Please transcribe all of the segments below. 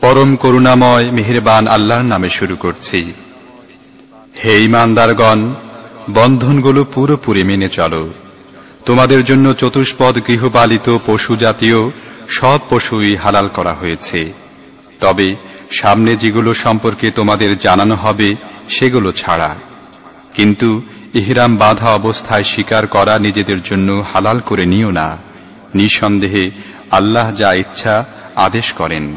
পরম করুণাময় মেহেরবান আল্লাহর নামে শুরু করছি। হে ইমানদারগণ বন্ধনগুলো পুরোপুরি মেনে চলো। তোমাদের জন্য চতুষ্পদ গৃহপালিত পশু জাতীয় সব পশুই হালাল করা হয়েছে। তবে সামনে যেগুলো সম্পর্কে তোমাদের জানানো হবে, সেগুলো ছাড়া। কিন্তু ইহরাম বাধা অবস্থায় স্বীকার করা নিজেদের জন্য হালাল করে নিও না। নিঃসন্দেহে আল্লাহ যা ইচ্ছা আদেশ করেন।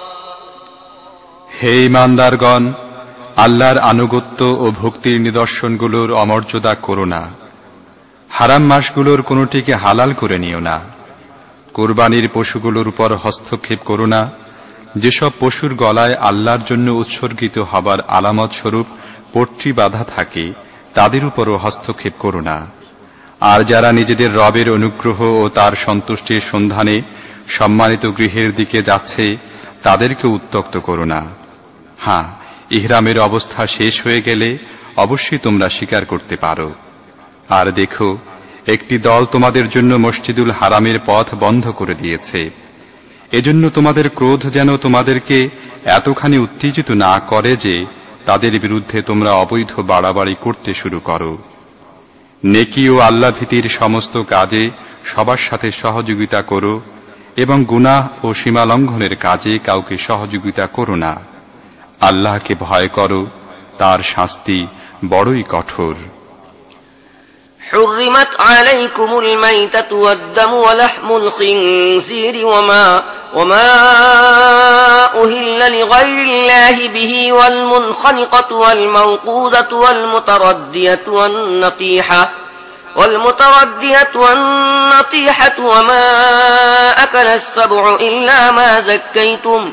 হে ইমানদারগণ, আল্লাহর আনুগত্য ও ভক্তির নিদর্শনগুলোর অমর্যাদা করো না। হারাম মাসগুলোর কোনোটিকে হালাল করে নিও না। কোরবানির পশুগুলোর উপর হস্তক্ষেপ করো না। যেসব পশুর গলায় আল্লাহর জন্য উৎসর্গিত হবার আলামত স্বরূপ পট্টি বাধা থাকে, তাদের উপরও হস্তক্ষেপ করো না। আর যারা নিজেদের রবের অনুগ্রহ ও তার সন্তুষ্টির সন্ধানে সম্মানিত গৃহের দিকে যাচ্ছে, তাদেরকে উত্তক্ত করো না। হ্যাঁ ইহরামের অবস্থা শেষ হয়ে গেলে অবশ্যই তোমরা স্বীকার করতে পারো। আর দেখো, একটি দল তোমাদের জন্য মসজিদুল হারামের পথ বন্ধ করে দিয়েছে। এজন্য তোমাদের ক্রোধ যেন তোমাদেরকে এতখানি উত্তেজিত না করে যে তাদের বিরুদ্ধে তোমরা অবৈধ বাড়াবাড়ি করতে শুরু করো। নেকি ও আল্লাহ ভীতির সমস্ত কাজে সবার সাথে সহযোগিতা করো এবং গুনাহ ও সীমালঙ্ঘনের কাজে কাউকে সহযোগিতা করো না। আল্লাহকে ভয় করো তার শাস্তি বড়ই কঠোর حرمت عليكم الميتة والدم ولحم الخنزير وما وما أهل لغير الله به والمنخنقة والموقوذة والمتردية والنطيحة والمتردية والنطيحة وما أكل السبع إلا ما زكيتم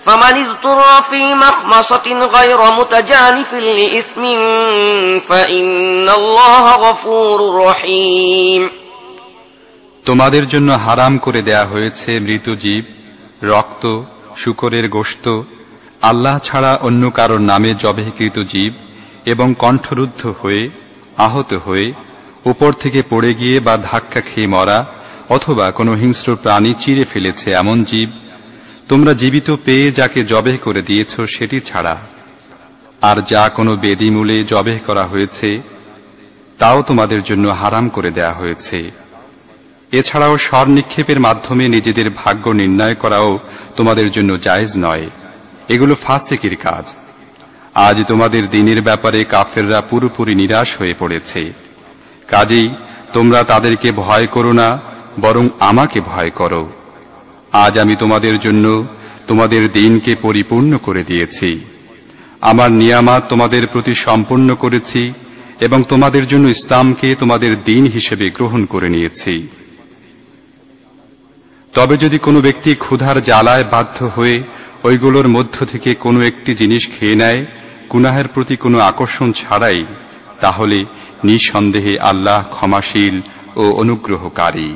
فمن اضطر في مخمصة غير متجانف لإثم فإن الله غفور رحيم তোমাদের জন্য হারাম করে দেয়া হয়েছে মৃত জীব রক্ত শুকরের গোশত আল্লাহ ছাড়া অন্য কারোর নামে জবেহকৃত জীব এবং কণ্ঠরুদ্ধ হয়ে আহত হয়ে উপর থেকে পড়ে গিয়ে বা ধাক্কা খেয়ে মরা অথবা কোনো হিংস্র প্রাণী চিরে ফেলেছে এমন জীব তোমরা জীবিত পেয়ে যাকে জবেহ করে দিয়েছ সেটি ছাড়া। আর যা কোনো বেদি মূলে জবেহ করা হয়েছে, তাও তোমাদের জন্য হারাম করে দেয়া হয়েছে। এছাড়াও স্বর নিক্ষেপের মাধ্যমে নিজেদের ভাগ্য নির্ণয় করাও তোমাদের জন্য জায়েজ নয়। এগুলো ফাসেকির কাজ। আজ তোমাদের দিনের ব্যাপারে কাফেররা পুরোপুরি নিরাশ হয়ে পড়েছে। কাজেই তোমরা তাদেরকে ভয় করো না, বরং আমাকে ভয় করো। আজ আমি তোমাদের জন্য তোমাদের দিনকে পরিপূর্ণ করে দিয়েছি। আমার নিয়ামাত তোমাদের প্রতি সম্পূর্ণ করেছি এবং তোমাদের জন্য ইসলামকে তোমাদের দিন হিসেবে গ্রহণ করে নিয়েছি। তবে যদি কোনো ব্যক্তি ক্ষুধার জ্বালায় বাধ্য হয়ে ওইগুলোর মধ্য থেকে কোনো একটি জিনিস খেয়ে নেয়, গুনাহের প্রতি কোনো আকর্ষণ ছাড়াই, তাহলে নিঃসন্দেহে আল্লাহ ক্ষমাশীল ও অনুগ্রহকারী।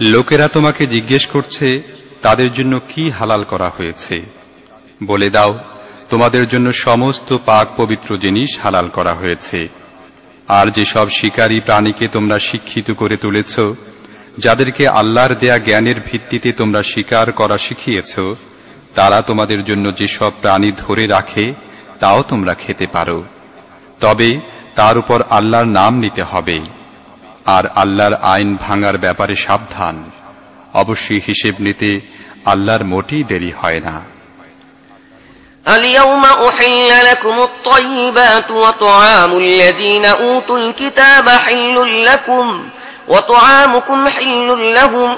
লোকেরা তোমাকে জিজ্ঞেস করছে, তাদের জন্য কি হালাল করা হয়েছে? বলে দাও, তোমাদের জন্য সমস্ত পাক পবিত্র জিনিস হালাল করা হয়েছে। আর যেসব শিকারী প্রাণীকে তোমরা শিক্ষিত করে তুলেছ, যাদেরকে আল্লাহর দেয়া জ্ঞানের ভিত্তিতে তোমরা শিকার করা শিখিয়েছ, তারা তোমাদের জন্য যেসব প্রাণী ধরে রাখে, তাও তোমরা খেতে পারো। তবে তার উপর আল্লাহর নাম নিতে হবে। আর আল্লাহর আইন ভাঙার ব্যাপারে সাবধান অবশ্যই হিসেব নিতে আল্লাহর মোটেই দেরি হয় না اليوم أحل لكم الطيبات وطعام الذين أوتوا الكتاب حل لكم وطعامكم حل لهم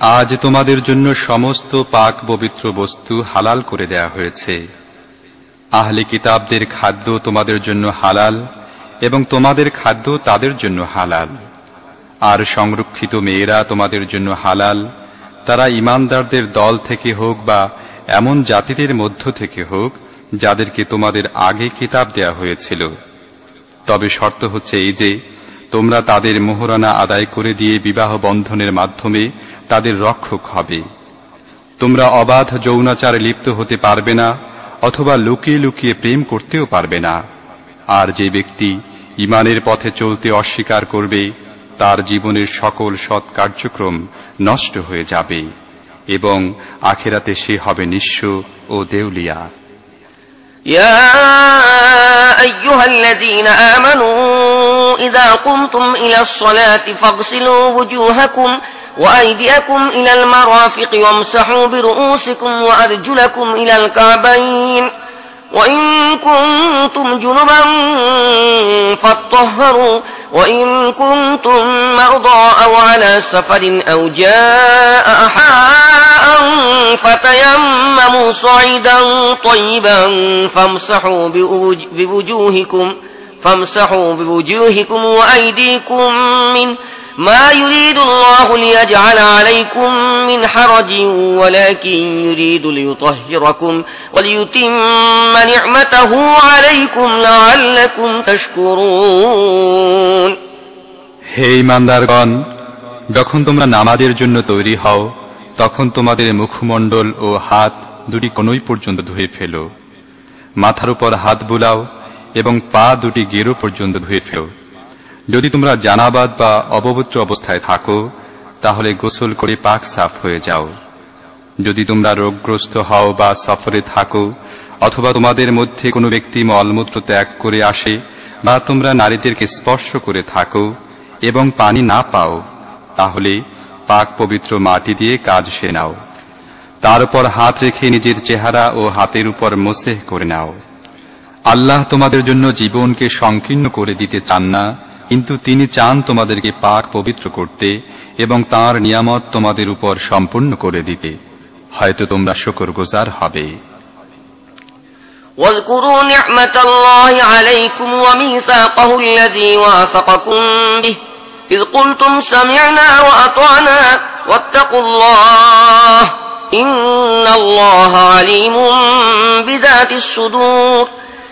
আজ তোমাদের জন্য সমস্ত পাক পবিত্র বস্তু হালাল করে দেয়া হয়েছে। আহলে কিতাবদের খাদ্য তোমাদের জন্য হালাল এবং তোমাদের খাদ্য তাদের জন্য হালাল। আর সংরক্ষিত মেয়েরা তোমাদের জন্য হালাল, তারা ইমানদারদের দল থেকে হোক বা এমন জাতিদের মধ্য থেকে হোক, যাদেরকে তোমাদের আগে কিতাব দেয়া হয়েছিল। তবে শর্ত হচ্ছে এই যে, তোমরা তাদের মোহরানা আদায় করে দিয়ে বিবাহ বন্ধনের মাধ্যমে তাদের রক্ষক হবে তোমরা অবাধ যৌনাচারে লিপ্ত হতে পারবে না অথবা লুকিয়ে লুকিয়ে প্রেম করতেও পারবে না আর যে ব্যক্তি ইমানের পথে চলতে অস্বীকার করবে তার জীবনের সকল সৎ কার্যক্রম নষ্ট হয়ে যাবে এবং আখেরাতে সে হবে নিঃস্ব ও দেউলিয়া يا أيها الذين آمنوا إذا قمتم إلى الصلاة فاغسلوا وجوهكم وأيديكم إلى المرافق وامسحوا برؤوسكم وأرجلكم إلى الكعبين. وإن كنتم جنبا فاطهروا. وإن كنتم مرضى أو على سفر أو جاء أحاء فتيمموا صعيدا طيبا فامسحوا بوج- بوجوهكم فامسحوا بوجوهكم وأيديكم منه ما يريد الله ليجعل عليكم من حرج ولكن يريد ليطهركم وليتم نعمته عليكم لعلكم تشكرون হে ইমানদারগণ যখন তোমরা নামাজের জন্য তৈরি হও তখন তোমাদের মুখমণ্ডল ও হাত দুটি কোনই পর্যন্ত ধুয়ে ফেলো মাথার উপর হাত বুলাও এবং পা দুটি গেরো পর্যন্ত ধুয়ে ফেলো যদি তোমরা জানাবাদ বা অপবিত্র অবস্থায় থাকো, তাহলে গোসল করে পাক সাফ হয়ে যাও। যদি তোমরা রোগগ্রস্ত হও বা সফরে থাকো, অথবা তোমাদের মধ্যে কোনো ব্যক্তি মলমূত্র ত্যাগ করে আসে, বা তোমরা নারীদেরকে স্পর্শ করে থাকো এবং পানি না পাও, তাহলে পাক পবিত্র মাটি দিয়ে কাজ সে নাও। তার উপর হাত রেখে নিজের চেহারা ও হাতের উপর মোসেহ করে নাও। আল্লাহ তোমাদের জন্য জীবনকে সংকীর্ণ করে দিতে চান না কিন্তু তিনি চান তোমাদেরকে পাক পবিত্র করতে এবং তার নিয়ামত তোমাদের উপর সম্পূর্ণ করে দিতে হয়তো তোমরা শুকর গোজার হবে واذكروا نعمة الله عليكم وميثاقه الذي واثقكم به إذ قلتم سمعنا وأطعنا واتقوا الله إن الله عليم بذات الصدور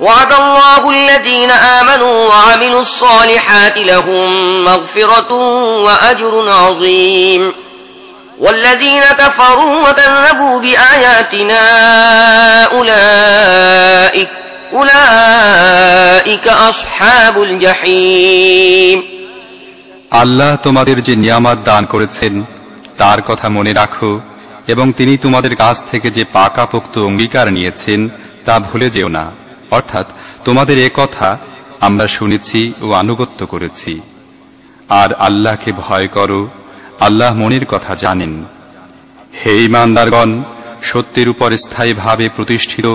وعد الله الذين آمنوا وعملوا الصالحات لهم مغفرة وأجر عظيم والذين كفروا وكذبوا بآياتنا أولئك أولئك أصحاب الجحيم আল্লাহ তোমাদের যে নিয়ামত দান করেছেন তার কথা মনে রাখো এবং তিনি তোমাদের কাছ থেকে যে পাকাপোক্ত অঙ্গীকার নিয়েছেন তা ভুলে যেও না অর্থাৎ তোমাদের এ কথা আমরা শুনেছি ও আনুগত্য করেছি। আর আল্লাহকে ভয় করো, আল্লাহ মনের কথা জানেন। হে ইমানদারগণ, সত্যের উপর স্থায়ীভাবে প্রতিষ্ঠিত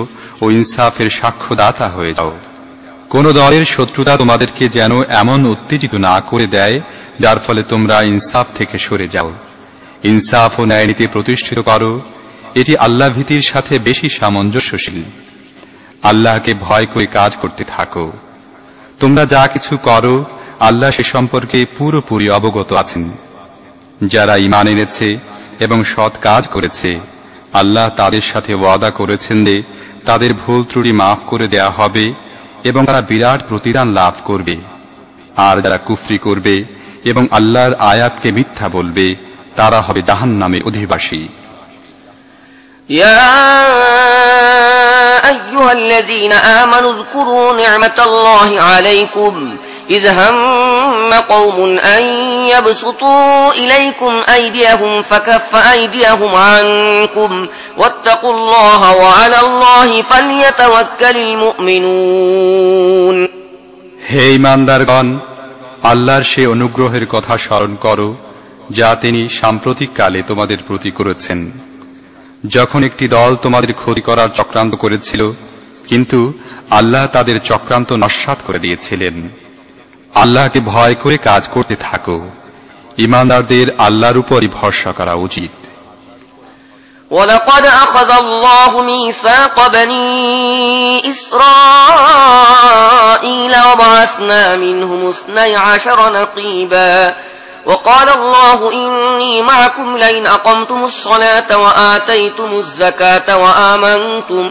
ও ইনসাফের সাক্ষ্যদাতা হয়ে যাও। কোন দলের শত্রুতা তোমাদেরকে যেন এমন উত্তেজিত না করে দেয়, যার ফলে তোমরা ইনসাফ থেকে সরে যাও। ইনসাফ ও ন্যায়নীতি প্রতিষ্ঠিত করো। এটি আল্লাহ ভীতির সাথে বেশি সামঞ্জস্যশীল। আল্লাহকে ভয় করে কাজ করতে থাকো। তোমরা যা কিছু করো, আল্লাহ সে সম্পর্কে পুরোপুরি অবগত আছেন। যারা ইমান এনেছে এবং সৎ কাজ করেছে, আল্লাহ তাদের সাথে ওয়াদা করেছেন যে তাদের ভুল ত্রুটি মাফ করে দেয়া হবে এবং তারা বিরাট প্রতিদান লাভ করবে। আর যারা কুফরি করবে এবং আল্লাহর আয়াতকে মিথ্যা বলবে, তারা হবে জাহান নামে অধিবাসী। يا أيها الذين آمنوا اذكروا نعمة الله عليكم إذ هم قوم أن يبسطوا إليكم أيديهم فكف أيديهم عنكم واتقوا الله وعلى الله فليتوكل المؤمنون হে ইমানদারগণ আল্লাহর সে অনুগ্রহের কথা স্মরণ করো যা তিনি সাম্প্রতিক কালে তোমাদের প্রতি করেছেন যখন একটি দল তোমাদের ক্ষতি করার চক্রান্ত করেছিল কিন্তু আল্লাহ তাদের চক্রান্ত নস্বাত করে দিয়েছিলেন আল্লাহকে ভয় করে কাজ করতে থাকো ইমানদারদের আল্লাহর উপরই ভরসা করা উচিত ولقد أخذ الله ميثاق بني إسرائيل وبعثنا منهم اثني عشر نقيبا وقال الله إني معكم لئن أقمتم الصلاة وآتيتم الزكاة وآمنتم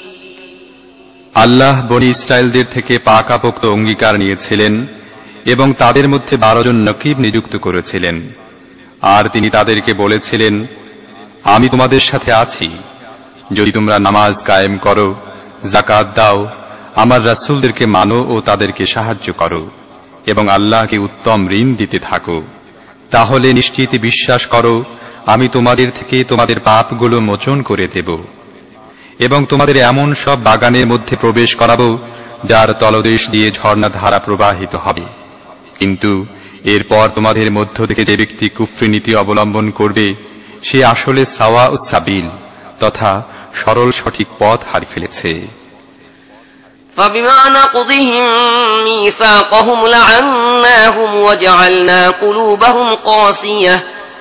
আল্লাহ বনি ইসরায়েলদের থেকে পাকাপোক্ত অঙ্গীকার নিয়েছিলেন এবং তাদের মধ্যে বারো জন নকিব নিযুক্ত করেছিলেন। আর তিনি তাদেরকে বলেছিলেন, আমি তোমাদের সাথে আছি। যদি তোমরা নামাজ কায়েম করো জাকাত দাও, আমার রাসূলদেরকে মানো ও তাদেরকে সাহায্য করো এবং আল্লাহকে উত্তম ঋণ দিতে থাকো। তাহলে নিশ্চিত বিশ্বাস করো, আমি তোমাদের থেকে তোমাদের পাপগুলো মোচন করে দেব। এবং তোমাদের এমন সব বাগানের মধ্যে প্রবেশ করাবো যার তলদেশ দিয়ে ঝর্ণা ধারা প্রবাহিত হবে কিন্তু এরপর তোমাদের মধ্য থেকে যে ব্যক্তি কুফরি নীতি অবলম্বন করবে সে আসলে সাওয়া ও সাবিল তথা সরল সঠিক পথ হারি ফেলেছে فبما نقضهم ميثاقهم لعناهم وجعلنا قلوبهم قاسية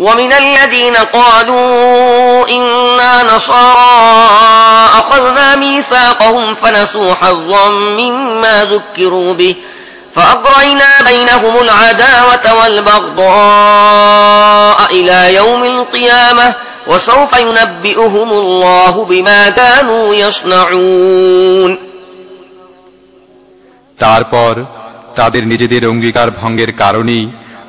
ومن الذين قالوا إنا نصارى أخذنا ميثاقهم فنسوا حظا مما ذكروا به فأغرينا بينهم العداوة والبغضاء إلى يوم القيامة وسوف ينبئهم الله بما كانوا يصنعون তারপর তাদের নিজেদের অঙ্গীকার ভঙ্গের কারণেই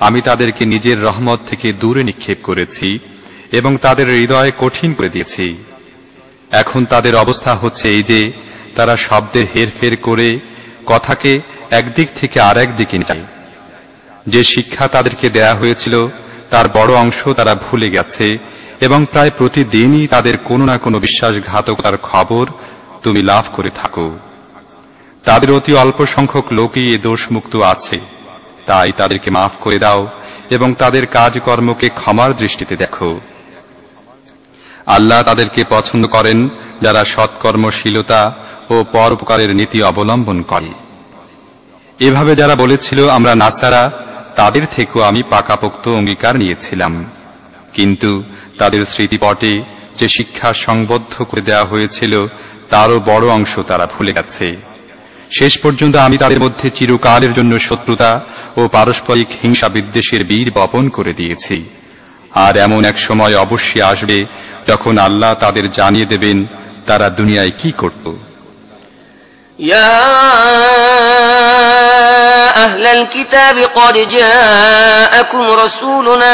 আমি তাদেরকে নিজের রহমত থেকে দূরে নিক্ষেপ করেছি এবং তাদের হৃদয় কঠিন করে দিয়েছি। এখন তাদের অবস্থা হচ্ছে এই যে, তারা শব্দের হেরফের করে কথাকে একদিক থেকে আর একদিকে যায়। যে শিক্ষা তাদেরকে দেয়া হয়েছিল, তার বড় অংশ তারা ভুলে গেছে এবং প্রায় প্রতিদিনই তাদের কোনো না কোনো বিশ্বাসঘাতকতার খবর তুমি লাভ করে থাকো। তাদের অতি অল্প সংখ্যক লোকই এ দোষমুক্ত আছে। তাই তাদেরকে মাফ করে দাও এবং তাদের কাজকর্মকে ক্ষমার দৃষ্টিতে দেখো। আল্লাহ তাদেরকে পছন্দ করেন যারা সৎকর্মশীলতা ও পরোপকারের নীতি অবলম্বন করে। এভাবে যারা বলেছিল, আমরা নাসারা তাদের থেকেও আমি পাকাপোক্ত অঙ্গীকার নিয়েছিলাম। কিন্তু তাদের স্মৃতিপটে যে শিক্ষা সংবদ্ধ করে দেওয়া হয়েছিল, তারও বড় অংশ তারা ভুলে গেছে। শেষ পর্যন্ত আমি তাদের মধ্যে চিরকালের জন্য শত্রুতা ও পারস্পরিক হিংসা বিদ্বেষের বীর বপন করে দিয়েছি আর এমন এক সময় অবশ্যই আসবে যখন আল্লাহ তাদের জানিয়ে দেবেন তারা দুনিয়ায় কি করত يا أهل الكتاب قد جاءكم رسولنا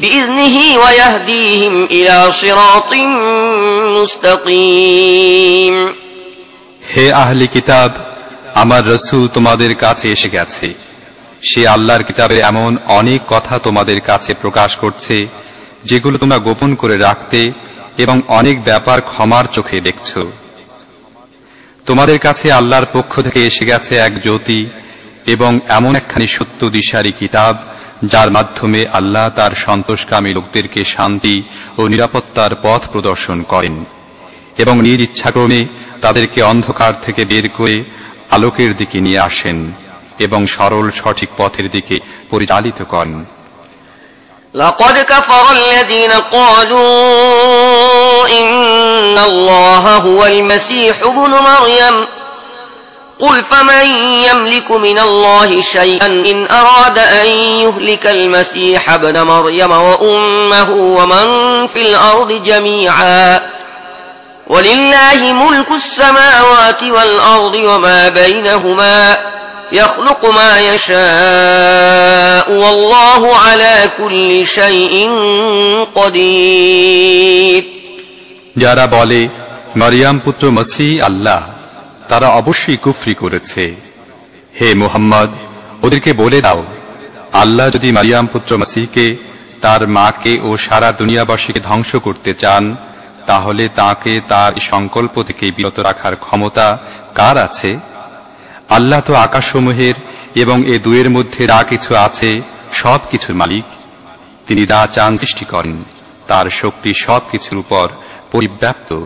بإذنه ويهديهم إلى صراط مستقيم হে আহলি কিতাব আমার রসুল তোমাদের কাছে এসে গেছে সে আল্লাহর কিতাবে এমন অনেক কথা তোমাদের কাছে প্রকাশ করছে যেগুলো তোমরা গোপন করে রাখতে এবং অনেক ব্যাপার ক্ষমার চোখে দেখছ তোমাদের কাছে আল্লাহর পক্ষ থেকে এসে গেছে এক জ্যোতি এবং এমন একখানি সত্য দিশারি কিতাব যার মাধ্যমে আল্লাহ তার সন্তোষকামী লোকদেরকে শান্তি ও নিরাপত্তার পথ প্রদর্শন করেন এবং নিজ ইচ্ছাক্রমে তাদেরকে অন্ধকার থেকে বের করে আলোকের দিকে নিয়ে আসেন এবং সরল সঠিক পথের দিকে পরিচালিত করেন لقد كفر الذين قالوا إن الله هو المسيح ابن مريم قل فمن يملك من الله شيئا إن أراد أن يهلك المسيح ابن مريم وأمه ومن في الأرض جميعا ولله ملك السماوات والأرض وما بينهما يخلق ما يشاء والله على كل شيء قدير যারা বলে মারিয়াম পুত্র মসি আল্লাহ তারা অবশ্যই কুফরি করেছে। হে মুহাম্মদ, ওদেরকে বলে দাও, আল্লাহ যদি মারিয়াম পুত্র মসিহকে, তার মাকে ও সারা দুনিয়াবাসীকে ধ্বংস করতে চান, তাহলে তাকে তার সংকল্প থেকে বিরত রাখার ক্ষমতা কার আছে? আল্লাহ তো আকাশসমূহের এবং এ দুয়ের মধ্যে যা কিছু আছে সব কিছুর মালিক। তিনি যা চান সৃষ্টি করেন, তার শক্তি সব কিছুর উপর পরিব্যাপ্ত।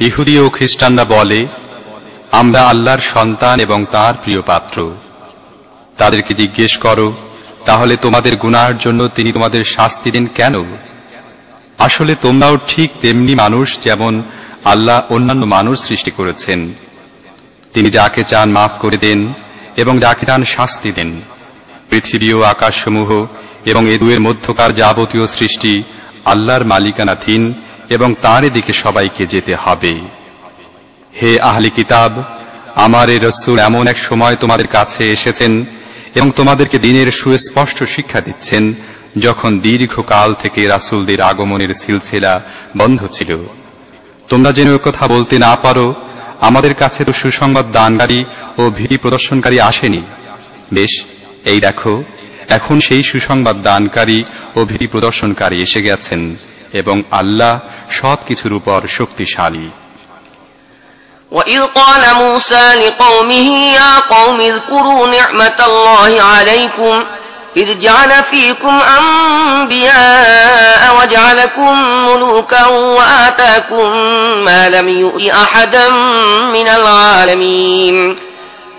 ইহুদি ও খ্রিস্টানরা বলে, আমরা আল্লাহর সন্তান এবং তার প্রিয় পাত্র। তাদেরকে জিজ্ঞেস করো, তাহলে তোমাদের গুনার জন্য তিনি তোমাদের শাস্তি দেন কেন? আসলে তোমরাও ঠিক তেমনি মানুষ যেমন আল্লাহ অন্যান্য মানুষ সৃষ্টি করেছেন। তিনি যাকে চান মাফ করে দেন এবং যাকে চান শাস্তি দেন। পৃথিবী ও আকাশসমূহ এবং এ দুয়ের মধ্যকার যাবতীয় সৃষ্টি আল্লাহর মালিকানাধীন এবং তার দিকে সবাইকে যেতে হবে। হে আহলি কিতাব, আমার এ রসুল এমন এক সময় তোমাদের কাছে এসেছেন এবং তোমাদেরকে দিনের সুস্পষ্ট শিক্ষা দিচ্ছেন যখন দীর্ঘকাল থেকে রাসুলদের আগমনের সিলসিলা বন্ধ ছিল। তোমরা যেন কথা বলতে না পারো, আমাদের কাছে তো সুসংবাদ দানকারী ও ভীতি প্রদর্শনকারী আসেনি। বেশ, এই দেখো, এখন সেই সুসংবাদ দানকারী ও ভীতি প্রদর্শনকারী এসে গেছেন এবং আল্লাহ সবকিছুর উপর শক্তিশালী وإذ قال موسى لقومه يا قوم اذكروا نعمة الله عليكم إذ جعل فيكم أنبياء وجعلكم ملوكا وآتاكم ما لم يؤت أحدا من العالمين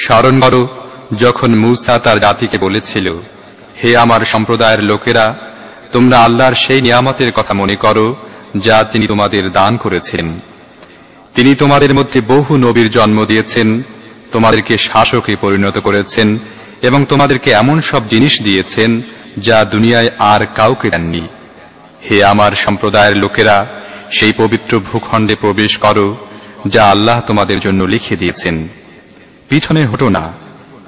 স্মরণ করো, যখন মূসা তার জাতিকে বলেছিল, হে আমার সম্প্রদায়ের লোকেরা, তোমরা আল্লাহর সেই নিয়ামতের কথা মনে করো, যা তিনি তোমাদের দান করেছেন। তিনি তোমাদের মধ্যে বহু নবীর জন্ম দিয়েছেন, তোমাদেরকে শাসকে পরিণত করেছেন, এবং তোমাদেরকে এমন সব জিনিস দিয়েছেন, যা দুনিয়ায় আর কাউকে দেননি। হে আমার সম্প্রদায়ের লোকেরা, সেই পবিত্র ভূখণ্ডে প্রবেশ করো, যা আল্লাহ তোমাদের জন্য লিখে দিয়েছেন। পিছনে হটো না।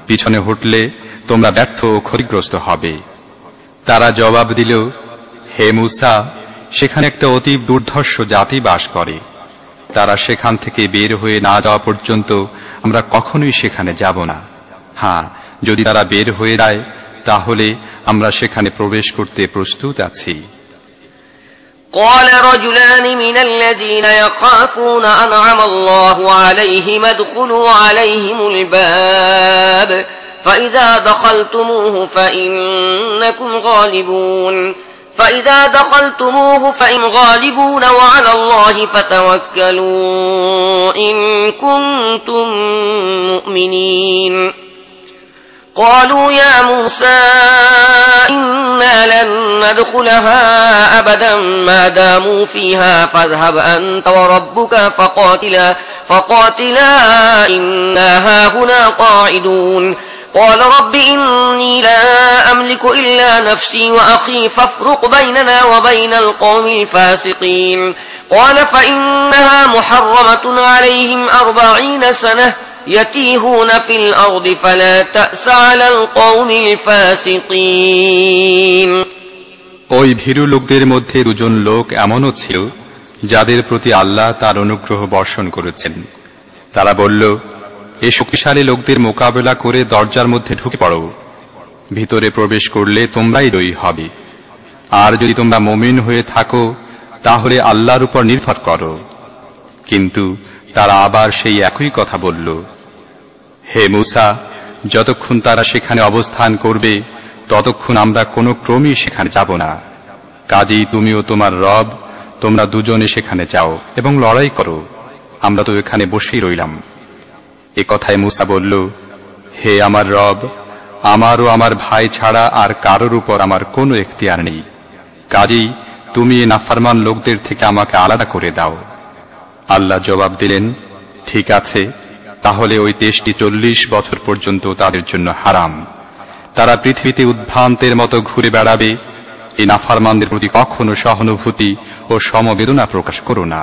পিছনে হটলে তোমরা ব্যর্থ ও ক্ষতিগ্রস্ত হবে। তারা জবাব দিল, হে মুসা, সেখানে একটা অতি দুর্ধর্ষ জাতি বাস করে। তারা সেখান থেকে বের হয়ে না যাওয়া পর্যন্ত আমরা কখনোই সেখানে যাব না। হ্যাঁ যদি তারা বের হয়ে যায়, তাহলে আমরা সেখানে প্রবেশ করতে প্রস্তুত আছি। قال رجلان من الذين يخافون أنعم الله عليهم ادخلوا عليهم الباب فإذا دخلتموه فإنكم غالبون. فإذا دخلتموه فإن غالبون وعلى الله فتوكلوا إن كنتم مؤمنين. قالوا يا موسى إنا لن ندخلها أبدا ما داموا فيها فاذهب أنت وربك فقاتلا فقاتلا إنا هاهنا قاعدون. قال رب إني لا أملك إلا نفسي وأخي فافرق بيننا وبين القوم الفاسقين. قال فإنها محرمة عليهم أربعين سنة يتيهون في الأرض فلا تأس على القوم الفاسقين ওই ভীরু লোকদের মধ্যে দুজন লোক এমনও ছিল যাদের প্রতি আল্লাহ তার অনুগ্রহ বর্ষণ করেছেন তারা বলল এ শক্তিশালী লোকদের মোকাবেলা করে দরজার মধ্যে ঢুকে পড়ো ভিতরে প্রবেশ করলে তোমরাই জয়ী হবে আর যদি তোমরা মমিন হয়ে থাকো তাহলে আল্লাহর উপর নির্ভর করো কিন্তু তারা আবার সেই একই কথা বলল, হে মুসা, যতক্ষণ তারা সেখানে অবস্থান করবে, ততক্ষণ আমরা কোনো ক্রমই সেখানে যাব না। কাজেই তুমিও তোমার রব, তোমরা দুজনে সেখানে যাও এবং লড়াই করো। আমরা তো এখানে বসেই রইলাম। এ কথায় মুসা বলল, হে আমার রব, আমার ও আমার ভাই ছাড়া আর কারোর উপর আমার কোনো এখতিয়ার নেই। কাজেই তুমি নাফারমান লোকদের থেকে আমাকে আলাদা করে দাও। আল্লাহ জবাব দিলেন, ঠিক আছে, তাহলে ওই দেশটি চল্লিশ বছর পর্যন্ত তাদের জন্য হারাম। তারা পৃথিবীতে উদ্ভ্রান্তের মতো ঘুরে বেড়াবে এই নাফারমানদের প্রতি কখনো সহানুভূতি ও সমবেদনা প্রকাশ করো না।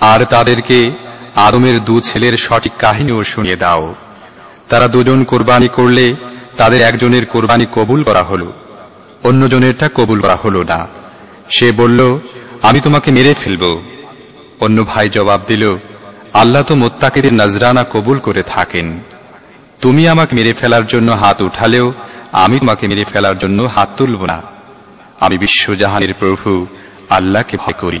আর তাদেরকে আদমের দু ছেলের সঠিক কাহিনীও শুনিয়ে দাও। তারা দুজন কোরবানি করলে তাদের একজনের কোরবানি কবুল করা হলো, অন্যজনেরটা কবুল করা হলো না। সে বলল, আমি তোমাকে মেরে ফেলব। অন্য ভাই জবাব দিল, আল্লাহ তো মোত্তাকিদের নজরানা কবুল করে থাকেন। তুমি আমাকে মেরে ফেলার জন্য হাত উঠালেও আমি তোমাকে মেরে ফেলার জন্য হাত তুলব না। আমি বিশ্বজাহানের প্রভু আল্লাহকে ভয় করি।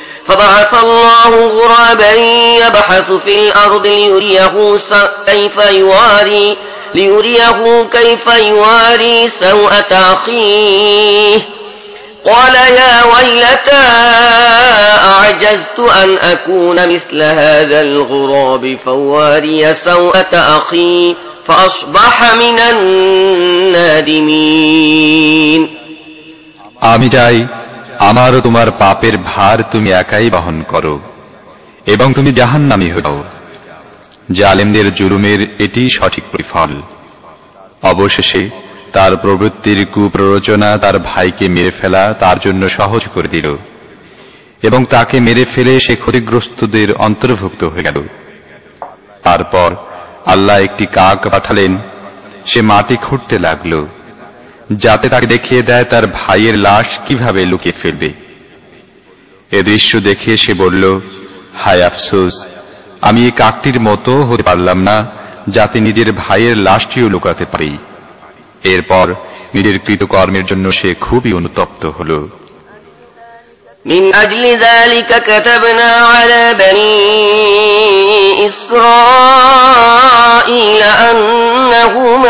فبعث الله غرابا يبحث في الأرض ليريه كيف يواري ليريه كيف يواري سوءة أخيه قال يا ويلتى أعجزت أن أكون مثل هذا الغراب فواري سوءة أخي فأصبح من النادمين আমি চাই আমারও তোমার পাপের ভার তুমি একাই বহন করো, এবং তুমি জাহান নামি হও জালেমদের জুলুমের এটি সঠিক প্রতিফল। অবশেষে তার প্রবৃত্তির কুপ্ররোচনা তার ভাইকে মেরে ফেলা তার জন্য সহজ করে দিল, এবং তাকে মেরে ফেলে সে ক্ষতিগ্রস্তদের অন্তর্ভুক্ত হয়ে গেল। তারপর আল্লাহ একটি কাক পাঠালেন, সে মাটি খুঁড়তে লাগল। যাতে তাকে দেখিয়ে দেয় তার ভাইয়ের লাশ কিভাবে লুকিয়ে ফেলবে এ দৃশ্য দেখে সে বলল হায় আফসোস আমি এই কাকটির মতো হতে পারলাম না যাতে নিজের ভাইয়ের লাশটিও লুকাতে পারি এরপর নিজের কৃতকর্মের জন্য সে খুবই অনুতপ্ত হল من أجل ذلك كتبنا على بني إسرائيل أنه من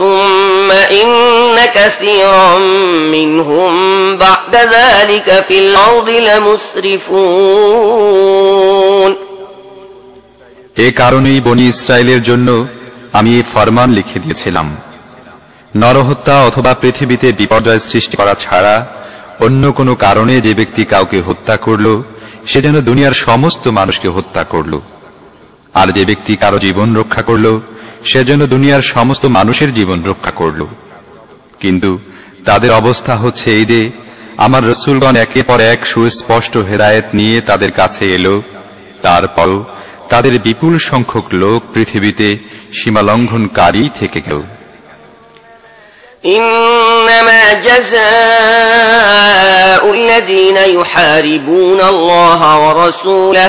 ثم إن كثيرا منهم بعد ذلك في الأرض لمسرفون এ কারণেই বনি ইসরায়েলের জন্য আমি এই ফরমান লিখে দিয়েছিলাম নরহত্যা অথবা পৃথিবীতে বিপর্যয় সৃষ্টি করা ছাড়া অন্য কোনো কারণে যে ব্যক্তি কাউকে হত্যা করল সে যেন দুনিয়ার সমস্ত মানুষকে হত্যা করল আর যে ব্যক্তি কারো জীবন রক্ষা করল সে যেন দুনিয়ার সমস্ত মানুষের জীবন রক্ষা করল কিন্তু তাদের অবস্থা হচ্ছে এই যে আমার রসুলগণ একে পর এক সুস্পষ্ট হেদায়েত নিয়ে তাদের কাছে এলো তারপরও তাদের বিপুল সংখ্যক লোক পৃথিবীতে সীমালঙ্ঘনকারী থেকে গেল إنما جزاء الذين يحاربون الله ورسوله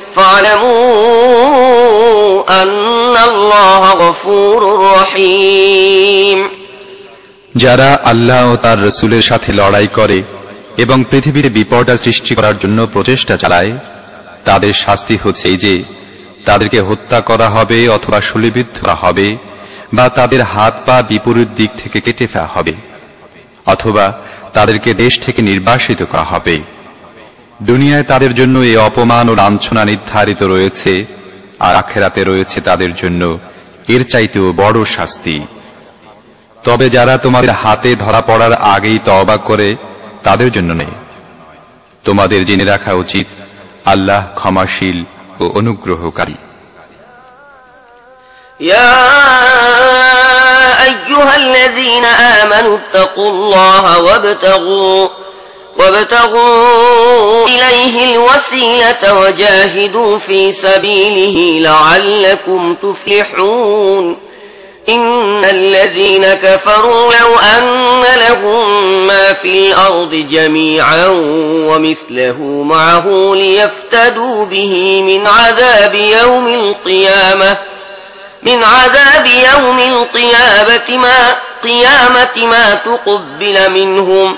فاعلموا أن الله غفور رحيم যারা আল্লাহ ও তার রসুলের সাথে লড়াই করে এবং পৃথিবীতে বিপর্যয় সৃষ্টি করার জন্য প্রচেষ্টা চালায় তাদের শাস্তি হচ্ছে এই যে তাদেরকে হত্যা করা হবে অথবা শলিবিদ্ধ করা হবে বা তাদের হাত পা বিপরীত দিক থেকে কেটে ফেলা হবে অথবা তাদেরকে দেশ থেকে নির্বাসিত করা হবে দুনিয়ায় তাদের জন্য এই অপমান ও লাঞ্ছনা নির্ধারিত রয়েছে আর আখেরাতে রয়েছে তাদের জন্য এর চাইতেও বড় শাস্তি তবে যারা তোমাদের হাতে ধরা পড়ার আগেই তওবা করে তাদের জন্য নেই তোমাদের জেনে রাখা উচিত আল্লাহ ক্ষমাশীল ও অনুগ্রহকারী يا أيها الذين آمنوا اتقوا الله وابتغوا وابتغوا إليه الوسيلة وجاهدوا في سبيله لعلكم تفلحون. إن الذين كفروا لو أن لهم ما في الأرض جميعا ومثله معه ليفتدوا به من عذاب يوم القيامة من عذاب يوم القيامة ما قيامة ما تقبل منهم.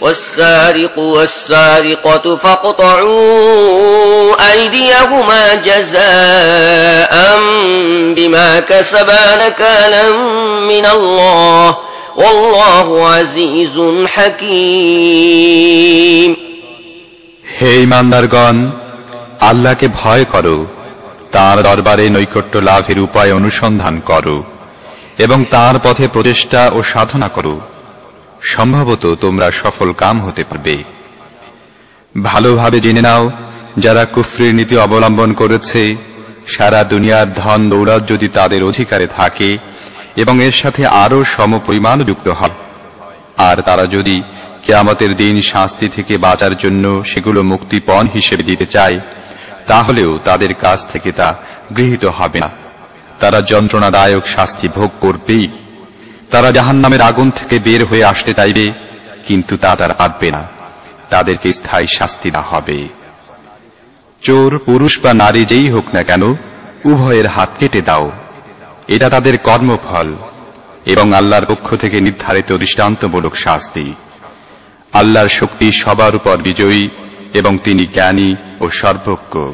والسارق والسارقة فاقطعوا أيديهما جزاء بما كسبا نكالا من الله والله عزيز حكيم হে ইমানদারগণ আল্লাহকে ভয় করো তার দরবারে নৈকট্য লাভের উপায় অনুসন্ধান করো এবং তার পথে প্রচেষ্টা ও সাধনা করো সম্ভবত তোমরা সফল কাম হতে পারবে। ভালোভাবে জেনে নাও, যারা কুফরির নীতি অবলম্বন করেছে, সারা দুনিয়ার ধন দৌলত যদি তাদের অধিকারে থাকে, এবং এর সাথে আরও সম পরিমাণ যুক্ত হয় আর তারা যদি কেয়ামতের দিন শাস্তি থেকে বাঁচার জন্য সেগুলো মুক্তিপণ হিসেবে দিতে চায়, তাহলেও তাদের কাছ থেকে তা গৃহীত হবে না। তারা যন্ত্রণাদায়ক শাস্তি ভোগ করবেই। তারা জাহান্নামের আগুন থেকে বের হয়ে আসতে চাইবে, কিন্তু তা তারা পারবে না। তাদেরকে স্থায়ী শাস্তি না হবে। চোর, পুরুষ বা নারী যেই হোক না কেন, উভয়ের হাত কেটে দাও। এটা তাদের কর্মফল এবং আল্লাহর পক্ষ থেকে নির্ধারিত দৃষ্টান্তমূলক শাস্তি। আল্লাহর শক্তি সবার উপর বিজয়ী এবং তিনি জ্ঞানী ও সর্বজ্ঞ।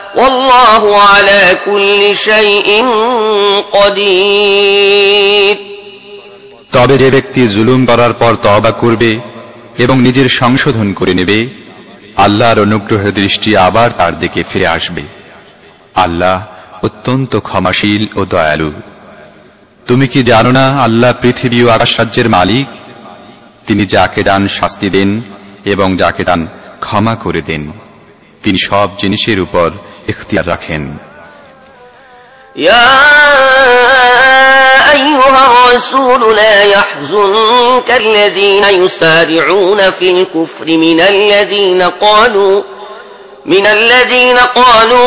والله على كل شيء قدير তবে যে ব্যক্তি জুলুম করার পর তওবা করবে এবং নিজের সংশোধন করে নেবে আল্লাহর অনুগ্রহের দৃষ্টি আবার তার দিকে ফিরে আসবে আল্লাহ অত্যন্ত ক্ষমাশীল ও দয়ালু তুমি কি জানো না আল্লাহ পৃথিবী ও আকাশ রাজ্যের মালিক তিনি যাকে দান শাস্তি দেন এবং যাকে দান ক্ষমা করে দেন তিনি সব জিনিসের উপর ইখতিয়ার রাখেন يا أيها الرسول لا يحزنك الذين يسارعون في الكفر من الذين قالوا من الذين قالوا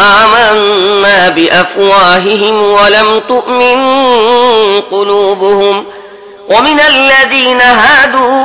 آمنا بأفواههم ولم تؤمن قلوبهم ومن الذين هادوا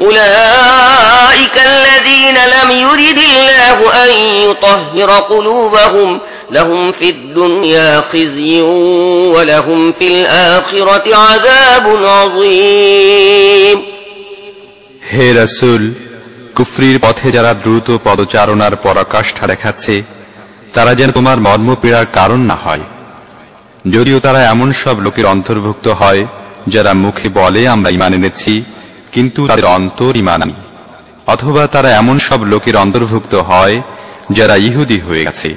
أولئك الذين لم يرد الله أن يطهر قلوبهم لهم في الدنيا خزي ولهم في الآخرة عذاب عظيم হে রসুল কুফরির পথে যারা দ্রুত পদচারণার পরাকাষ্ঠা দেখাচ্ছে তারা যেন তোমার মর্মপীড়ার কারণ না হয় যদিও তারা এমন সব লোকের অন্তর্ভুক্ত হয় যারা মুখে বলে আমরা ইমান এনেছি কিন্তু তাদের অন্তর ইমান। অথবা তারা এমন সব লোকের অন্তর্ভুক্ত হয়, যারা ইহুদি হয়ে গেছে।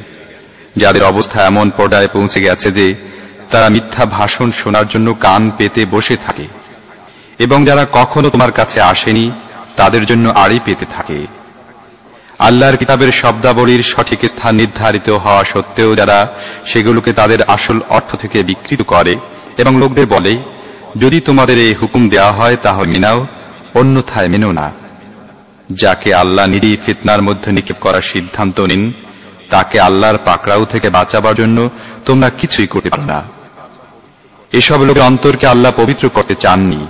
যাদের অবস্থা এমন পর্যায়ে পৌঁছে গেছে যে, তারা মিথ্যা ভাষণ শোনার জন্য কান পেতে বসে থাকে। এবং যারা কখনো তোমার কাছে আসেনি, তাদের জন্য আড়ি পেতে থাকে। আল্লাহর কিতাবের শব্দাবলীর সঠিক স্থান নির্ধারিত হওয়া সত্ত্বেও যারা সেগুলোকে তাদের আসল অর্থ থেকে বিকৃত করে এবং লোকদের বলে, যদি তোমাদের এই হুকুম দেওয়া হয়, তাহলে মেনাও অন্যথায় মেনো না যাকে আল্লাহ নিরি ফিতনার মধ্যে নিক্ষেপ করার সিদ্ধান্ত নিন তাকে আল্লাহর পাকড়াও থেকে বাঁচাবার জন্য তোমরা কিছুই করতে পারো না এসব লোকের অন্তরকে আল্লাহ পবিত্র করতে চাননি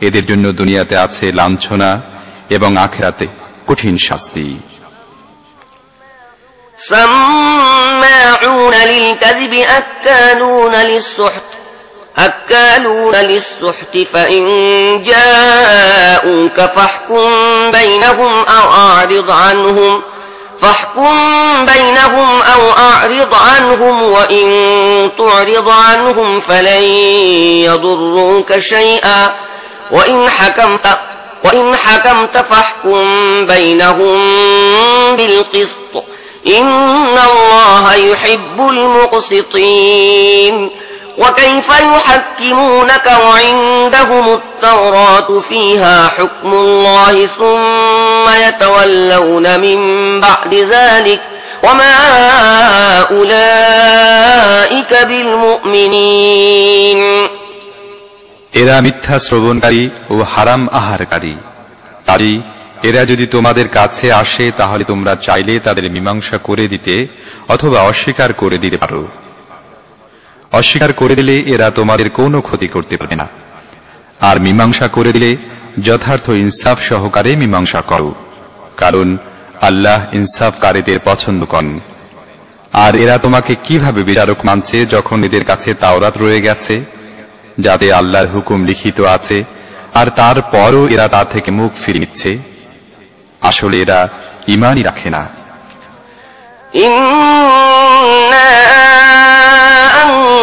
এদের জন্য দুনিয়াতে আছে লাঞ্ছনা এবং আখেরাতে কঠিন শাস্তি سماعون للكذب أكالون للسحت أكالون للسحت فإن جاءوك فاحكم بينهم أو أعرض عنهم فاحكم بينهم أو أعرض عنهم وإن تعرض عنهم فلن يضروك شيئا وإن حكمت وإن حكمت فاحكم بينهم بالقسط إن الله يحب المقسطين وكيف يحكمونك وعندهم التوراة فيها حكم الله ثم يتولون من بعد ذلك وما أولئك بالمؤمنين এরা মিথ্যা শ্রবণকারী ও হারাম আহারকারী তাই এরা যদি তোমাদের কাছে আসে তাহলে তোমরা চাইলে তাদের মীমাংসা করে দিতে অথবা অস্বীকার করে দিতে পারো অস্বীকার করে দিলে এরা তোমাদের কোনো ক্ষতি করতে পারবে না। আর মীমাংসা করে দিলে যথার্থ ইনসাফ সহকারে মীমাংসা করো, কারণ আল্লাহ ইনসাফকারীদের পছন্দ করেন। আর এরা তোমাকে কীভাবে বিচারক মানছে যখন এদের কাছে তাওরাত রয়ে গেছে, যাতে আল্লাহর হুকুম লিখিত আছে, আর তারপরও এরা তা থেকে মুখ ফিরে নিচ্ছে? আসলে এরা ইমানই রাখে না।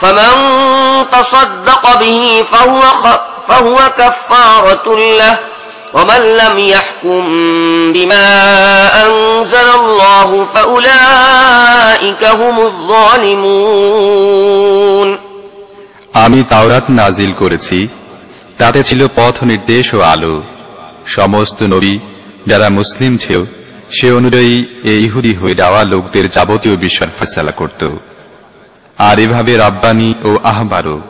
فمن تصدق به فهو, خ... فهو كفارة له ومن لم يحكم بما أنزل الله فأولئك هم الظالمون আমি তাওরাত নাজিল করেছি তাতে ছিল পথ নির্দেশ ও আলো সমস্ত নবী যারা মুসলিম ছিল সে অনুযায়ী এ ইহুদি হয়ে যাওয়া লোকদের যাবতীয় বিষয় ফেসলা করত আর এভাবে রাব্বানি ও আহবারও।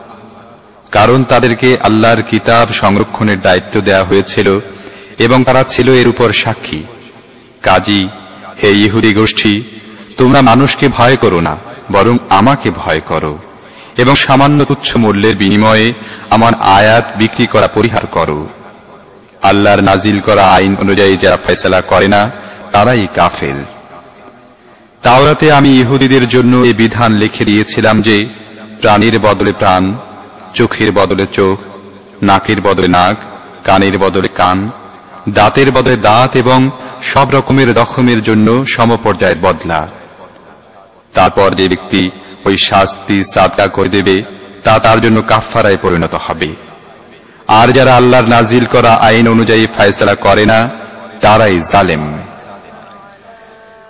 কারণ তাদেরকে আল্লাহর কিতাব সংরক্ষণের দায়িত্ব দেয়া হয়েছিল এবং তারা ছিল এর উপর সাক্ষী। কাজী, হে ইহুদি গোষ্ঠী, তোমরা মানুষকে ভয় করো না, বরং আমাকে ভয় করো এবং সামান্য তুচ্ছ মূল্যের বিনিময়ে আমার আয়াত বিক্রি করা পরিহার করো। আল্লাহর নাজিল করা আইন অনুযায়ী যারা ফয়সলা করে না, তারাই কাফেল তাওরাতে আমি ইহুদিদের জন্য এই বিধান লিখে দিয়েছিলাম যে, প্রাণীর বদলে প্রাণ, চোখের বদলে চোখ, নাকের বদলে নাক, কানের বদলে কান, দাঁতের বদলে দাঁত এবং সব রকমের দখমের জন্য সমপর্যায়ের বদলা। তারপর যে ব্যক্তি ওই শাস্তি সাদকা করে দেবে, তা তার জন্য কাফফারায় পরিণত হবে। আর যারা আল্লাহর নাজিল করা আইন অনুযায়ী ফায়সলা করে না, তারাই জালেম।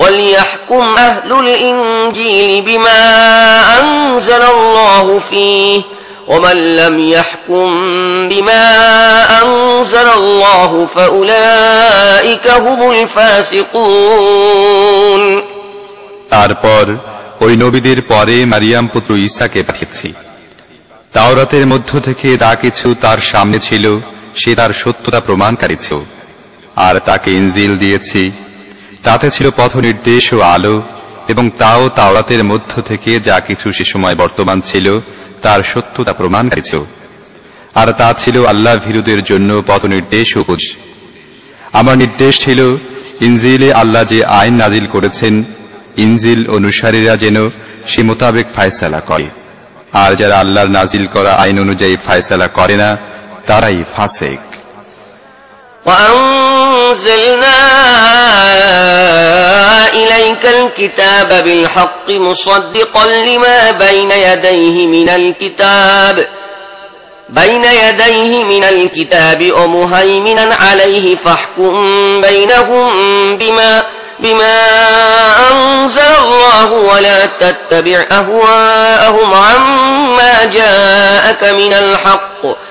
وليحكم أهل الإنجيل بما أنزل الله فيه ومن لم يحكم بما أنزل الله فأولئك هم الفاسقون তারপর ওই নবীদের পরে মারিয়াম পুত্র ঈসাকে পাঠিয়েছি তাওরাতের মধ্য থেকে যা কিছু তার সামনে ছিল সে তার সত্যতা প্রমাণকারী ছিল আর তাকে ইনজিল দিয়েছি তাতে ছিল পথ নির্দেশ ও আলো, এবং তাও তাওরাতের মধ্য থেকে যা কিছু সে সময় বর্তমান ছিল, তার সত্যতা প্রমাণ ছিল আর তা ছিল আল্লাহ ভীরুদের জন্য পথ নির্দেশ ও বুঝ আমার নির্দেশ ছিল, ইনজিলে আল্লাহ যে আইন নাজিল করেছেন, ইনজিল অনুসারীরা যেন সে মোতাবেক ফায়সালা করে। আর যারা আল্লাহর নাজিল করা আইন অনুযায়ী ফায়সালা করে না, তারাই ফাসেক। وأنزلنا إليك الكتاب بالحق مصدقا لما بين يديه من الكتاب. بين يديه من الكتاب ومهيمنا عليه فاحكم بينهم بما بما أنزل الله ولا تتبع أهواءهم عما جاءك من الحق.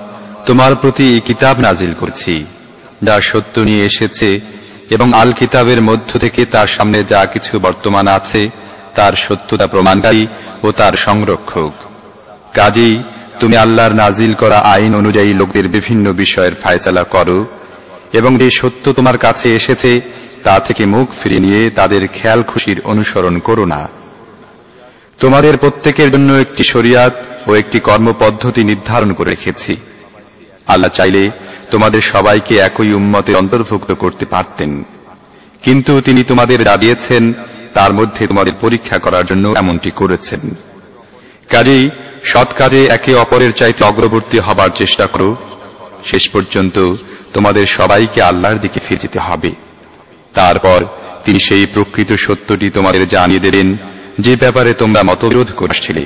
তোমার প্রতি কিতাব নাজিল করছি। যা সত্য নিয়ে এসেছে এবং আল কিতাবের মধ্য থেকে তার সামনে যা কিছু বর্তমান আছে, তার সত্যতা প্রমাণকারী ও তার সংরক্ষক। কাজেই তুমি আল্লাহর নাজিল করা আইন অনুযায়ী লোকদের বিভিন্ন বিষয়ের ফায়সালা করো এবং যে সত্য তোমার কাছে এসেছে, তা থেকে মুখ ফিরিয়ে নিয়ে তাদের খেয়াল খুশির অনুসরণ করো না। তোমাদের প্রত্যেকের জন্য একটি শরিয়াত ও একটি কর্মপদ্ধতি নির্ধারণ করে রেখেছি। আল্লাহ চাইলে তোমাদের সবাইকে একই উম্মতের অন্তর্ভুক্ত করতে পারতেন। কিন্তু তিনি তোমাদের যা দিয়েছেন, তার মধ্যে তোমাদের পরীক্ষা করার জন্য এমনটি করেছেন। কাজেই সৎ কাজে একে অপরের চাইতে অগ্রবর্তী হবার চেষ্টা করো। শেষ পর্যন্ত তোমাদের সবাইকে আল্লাহর দিকে ফিরে যেতে হবে। তারপর তিনি সেই প্রকৃত সত্যটি তোমাদের জানিয়ে দেবেন যে ব্যাপারে তোমরা মতবিরোধ করছিলে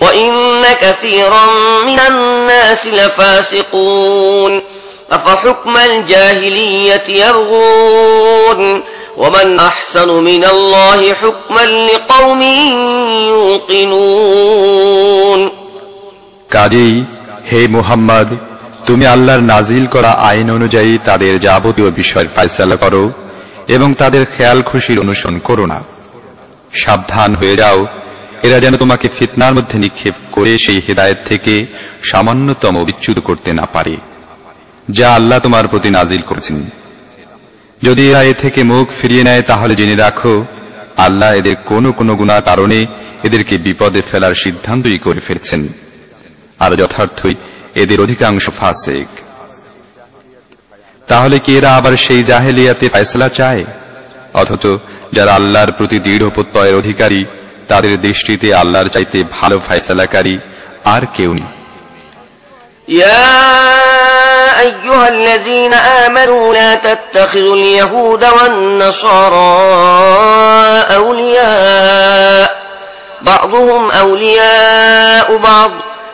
وإن كثيرا من الناس لفاسقون أفحكم الجاهلية يبغون ومن أحسن من الله حكما لقوم يوقنون কাজেই হে মুহাম্মদ তুমি আল্লাহর নাজিল করা আইন অনুযায়ী তাদের যাবতীয় বিষয়ের ফায়সালা করো এবং তাদের খেয়াল খুশির অনুসরণ করো না সাবধান হয়ে যাও এরা যেন তোমাকে ফিতনার মধ্যে নিক্ষেপ করে সেই হেদায়েত থেকে সামান্যতম বিচ্যুত করতে না পারে, যা আল্লাহ তোমার প্রতি নাজিল করেছেন। যদি এরা এ থেকে মুখ ফিরিয়ে নেয়, তাহলে জেনে রাখো, আল্লাহ এদের কোনো কোনো গুণার কারণে এদেরকে বিপদে ফেলার সিদ্ধান্তই করে ফেলছেন। আর যথার্থই এদের অধিকাংশ ফাসেক। তাহলে কি এরা আবার সেই জাহেলিয়াতে ফয়সলা চায়? অথচ যারা আল্লাহর প্রতি দৃঢ় প্রত্যয়ের অধিকারী তাদের দৃষ্টিতে আল্লাহর চাইতে ভালো ফয়সালাকারী আর কেউ নেই يا أيها الذين آمنوا لا تتخذوا اليهود والنصارى أولياء بعضهم أولياء بعض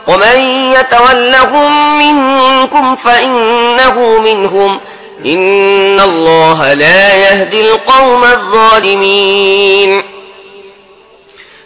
ومن يتولهم منكم فإنه منهم إن الله لا يهدي القوم الظالمين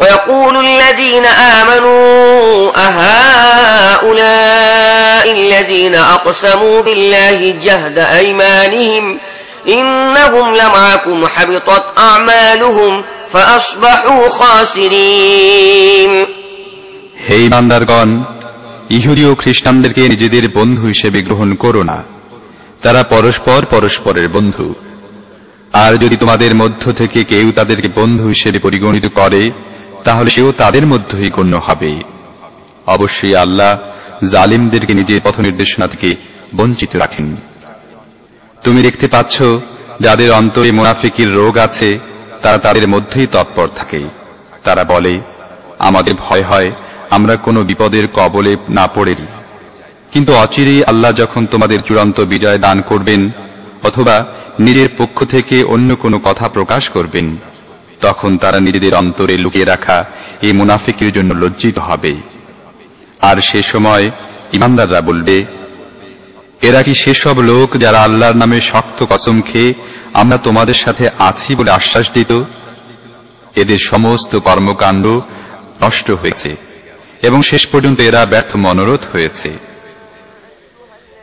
ويقول الذين آمنوا أهؤلاء الذين أقسموا بالله جهد أيمانهم إنهم لمعكم حبطت أعمالهم فأصبحوا خاسرين হে ইমানদারগণ ইহুদি ও খ্রিস্টানদেরকে নিজেদের বন্ধু হিসেবে গ্রহণ করো না তারা পরস্পর পরস্পরের বন্ধু আর যদি তোমাদের মধ্য থেকে কেউ তাদেরকে বন্ধু হিসেবে পরিগণিত করে তাহলে সেও তাদের মধ্যেই গণ্য হবে। অবশ্যই আল্লাহ জালিমদেরকে নিজের পথ নির্দেশনা থেকে বঞ্চিত রাখেন। তুমি দেখতে পাচ্ছ, যাদের অন্তরে মুনাফিকির রোগ আছে, তারা তাদের মধ্যেই তৎপর থাকে। তারা বলে, আমাদের ভয় হয়, আমরা কোনো বিপদের কবলে না পড়েই। কিন্তু অচিরেই আল্লাহ যখন তোমাদের চূড়ান্ত বিজয় দান করবেন, অথবা নিজের পক্ষ থেকে অন্য কোনো কথা প্রকাশ করবেন তখন তারা নিজেদের অন্তরে লুকিয়ে রাখা এই মুনাফিকের জন্য লজ্জিত হবে। আর সে সময় ইমানদাররা বলবে, এরা কি সেসব লোক যারা আল্লাহর নামে শক্ত কসম খেয়ে আমরা তোমাদের সাথে আছি বলে আশ্বাস দিত? এদের সমস্ত কর্মকাণ্ড নষ্ট হয়েছে এবং শেষ পর্যন্ত এরা ব্যর্থ মনোরথ হয়েছে।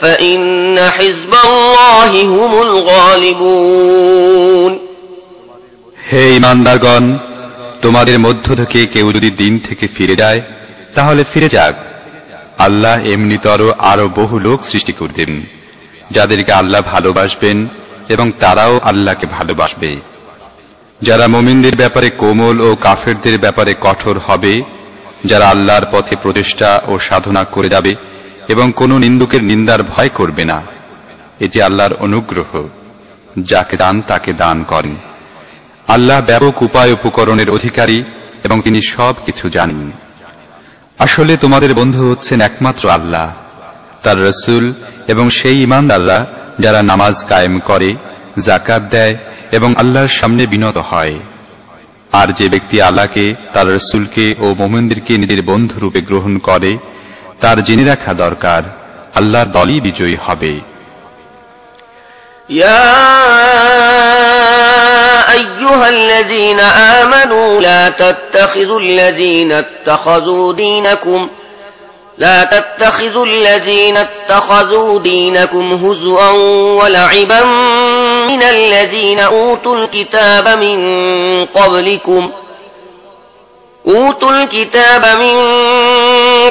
فإن حزب الله هم الغالبون হে ইমানদারগণ তোমাদের মধ্য থেকে কেউ যদি দিন থেকে ফিরে যায় তাহলে ফিরে যাক আল্লাহ এমনিতর আরো বহু লোক সৃষ্টি করতেন যাদেরকে আল্লাহ ভালোবাসবেন এবং তারাও আল্লাহকে ভালোবাসবে যারা মোমিনদের ব্যাপারে কোমল ও কাফেরদের ব্যাপারে কঠোর হবে যারা আল্লাহর পথে প্রচেষ্টা ও সাধনা করে যাবে এবং কোনো নিন্দুকের নিন্দার ভয় করবে না। এটি আল্লাহর অনুগ্রহ, যাকে দান তাকে দান করেন। আল্লাহ ব্যাপক উপায় উপকরণের অধিকারী এবং তিনি সব কিছু জানেন। আসলে তোমাদের বন্ধু হচ্ছেন একমাত্র আল্লাহ, তার রসুল এবং সেই ইমানদাররা যারা নামাজ কায়েম করে জাকাত দেয় এবং আল্লাহর সামনে বিনত হয়। আর যে ব্যক্তি আল্লাহকে, তার রসুলকে ও মোমেনদেরকে নিজের বন্ধুরূপে গ্রহণ করে তার জেনে রাখা দরকার আল্লাহর দলই বিজয়ী হবে يا أيها الذين آمنوا لا تتخذوا الذين اتخذوا دينكم لا تتخذوا الذين اتخذوا دينكم هزوا ولعبا من الذين أوتوا الكتاب من قبلكم أوتوا الكتاب من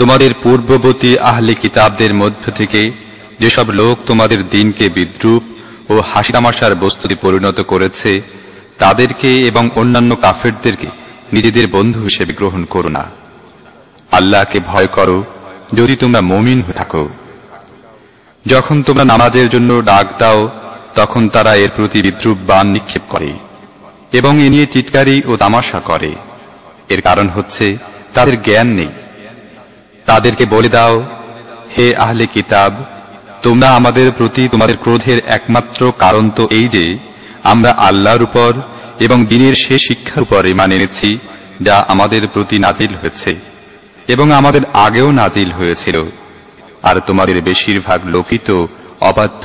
তোমাদের পূর্ববর্তী আহলে কিতাবদের মধ্য থেকে যেসব লোক তোমাদের দিনকে বিদ্রুপ ও হাসি তামাশার বস্তুতে পরিণত করেছে, তাদেরকে এবং অন্যান্য কাফেরদেরকে নিজেদের বন্ধু হিসেবে গ্রহণ করো না। আল্লাহকে ভয় করো যদি তোমরা মমিন হয়ে থাকো। যখন তোমরা নামাজের জন্য ডাক দাও, তখন তারা এর প্রতি বিদ্রুপ বান নিক্ষেপ করে এবং এ নিয়ে টিটকারি ও তামাশা করে। এর কারণ হচ্ছে, তাদের জ্ঞান নেই। তাদেরকে বলে দাও, হে আহলে কিতাব, তোমরা আমাদের প্রতি তোমাদের ক্রোধের একমাত্র কারণ তো এই যে, আমরা আল্লাহর উপর এবং দিনের সে শিক্ষার উপর মানে এনেছি, যা আমাদের প্রতি নাজিল হয়েছে এবং আমাদের আগেও নাজিল হয়েছিল। আর তোমাদের বেশিরভাগ লোকই তো অবাধ্য।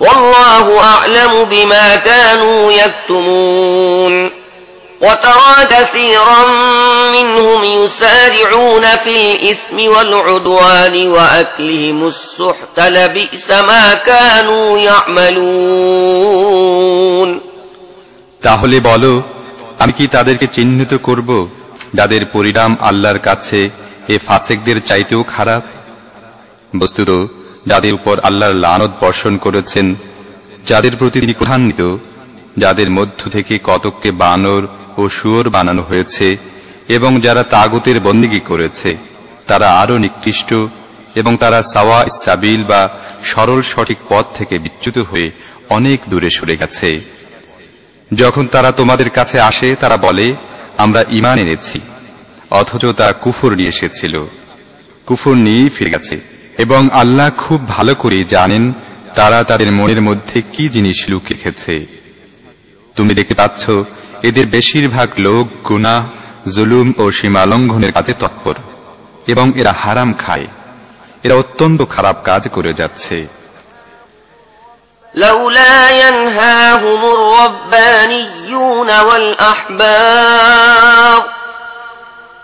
والله أعلم بما كانوا يكتمون وترى كثيرا منهم يسارعون في الإثم والعدوان وأكلهم السحت لبئس ما كانوا يعملون তাহলে বলো আমি কি তাদেরকে চিহ্নিত করব যাদের পরিণাম আল্লাহর কাছে এ ফাসেকদের চাইতেও খারাপ বস্তুত যাদের উপর আল্লাহর লানত বর্ষণ করেছেন, যাদের প্রতি তিনি ক্রধান্বিত, যাদের মধ্য থেকে কতককে বানর ও শুয়োর বানানো হয়েছে, এবং যারা তাগুতের বন্দিগি করেছে, তারা আরও নিকৃষ্ট, এবং তারা সাওয়া সাবিল বা সরল সঠিক পথ থেকে বিচ্যুত হয়ে অনেক দূরে সরে গেছে। যখন তারা তোমাদের কাছে আসে, তারা বলে, আমরা ইমান এনেছি। অথচ তারা কুফর নিয়ে এসেছিল। কুফর নিয়েই ফিরে গেছে। এবং আল্লাহ খুব ভালো করে জানেন তারা তাদের মনের মধ্যে কি জিনিস লুক রেখেছে তুমি দেখতে পাচ্ছ এদের বেশিরভাগ লোক গুনাহ জুলুম ও সীমালঙ্ঘনের কাজে তৎপর এবং এরা হারাম খায় এরা অত্যন্ত খারাপ কাজ করে যাচ্ছে لولا ينهاهم الربانيون والأحبار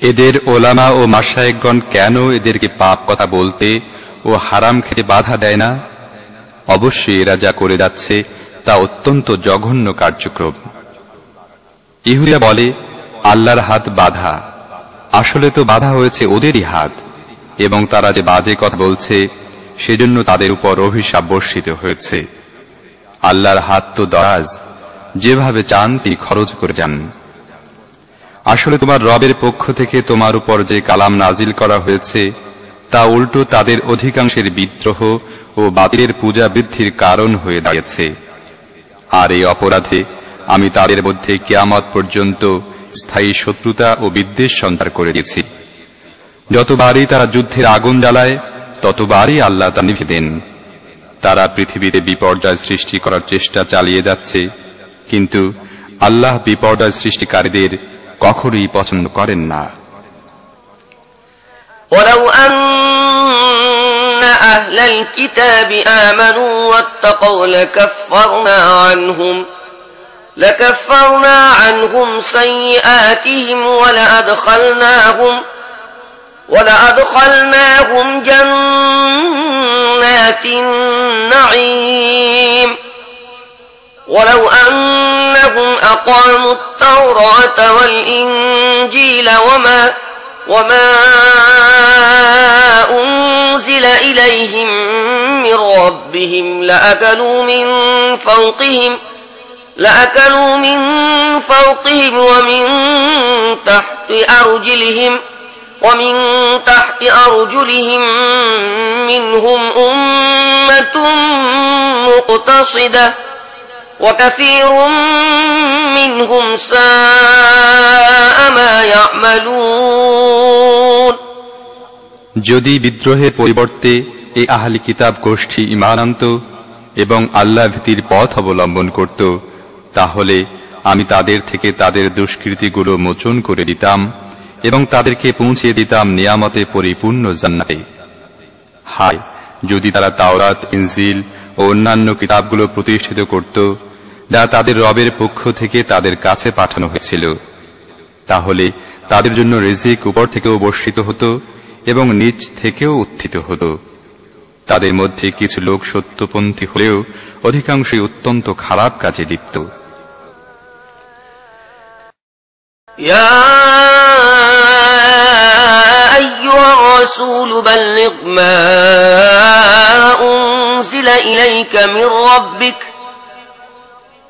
এদের ওলামা ও মাসায়েকগণ কেন এদেরকে পাপ কথা বলতে ও হারাম খেতে বাধা দেয় না? অবশ্যই এরা যা করে যাচ্ছে তা অত্যন্ত জঘন্য কার্যক্রম। ইহুদিয়া বলে, আল্লাহর হাত বাধা। আসলে তো বাধা হয়েছে ওদেরই হাত, এবং তারা যে বাজে কথা বলছে, সেজন্য তাদের উপর অভিশাপ বর্ষিত হয়েছে। আল্লাহর হাত তো দরাজ, যেভাবে চান তিনি খরচ করে যান। আসলে তোমার রবের পক্ষ থেকে তোমার উপর যে কালাম নাজিল করা হয়েছে, তা উল্টো তাদের অধিকাংশের বিদ্রোহ ও বাতিলের পূজা বৃদ্ধির কারণ হয়ে দাঁড়িয়েছে। আর এই অপরাধে আমি তাদের মধ্যে কেয়ামত পর্যন্ত স্থায়ী শত্রুতা ও বিদ্বেষ সঞ্চার করে দিয়েছি। যতবারই তারা যুদ্ধের আগুন জ্বালায়, ততবারই আল্লাহ তা নিভে দেন। তারা পৃথিবীতে বিপর্যয় সৃষ্টি করার চেষ্টা চালিয়ে যাচ্ছে, কিন্তু আল্লাহ বিপর্যয় সৃষ্টিকারীদের কখনোই পছন্দ করেন না ولو أن أهل الكتاب آمنوا واتقوا لكفرنا عنهم لكفرنا عنهم سيئاتهم ولأدخلناهم ولأدخلناهم جنات النعيم ولو أنهم أقاموا التوراة والإنجيل وما وما أنزل إليهم من ربهم لأكلوا من فوقهم لأكلوا من فوقهم ومن تحت أرجلهم ومن تحت أرجلهم منهم أمة مقتصدة. وكثير منهم ساء ما يعملون যদি বিদ্রোহের পরিবর্তে এই আহলি কিতাব গোষ্ঠী ইমান আনত এবং আল্লাহ ভীতির পথ অবলম্বন করত তাহলে আমি তাদের থেকে তাদের দুষ্কৃতিগুলো মোচন করে দিতাম এবং তাদেরকে পৌঁছে দিতাম নিয়ামতে পরিপূর্ণ জান্নাতে হায় যদি তারা তাওরাত ইনজিল ও অন্যান্য কিতাবগুলো প্রতিষ্ঠিত করত যা তাদের রবের পক্ষ থেকে তাদের কাছে পাঠানো হয়েছিল তাহলে তাদের জন্য রিজিক উপর থেকেও বর্ষিত হতো এবং নিচ থেকেও উত্থিত হতো তাদের মধ্যে কিছু লোক সত্যপন্থী হলেও অধিকাংশই অত্যন্ত খারাপ কাজে লিপ্ত يا أيها الرسول بلغ ما أنزل إليك من ربك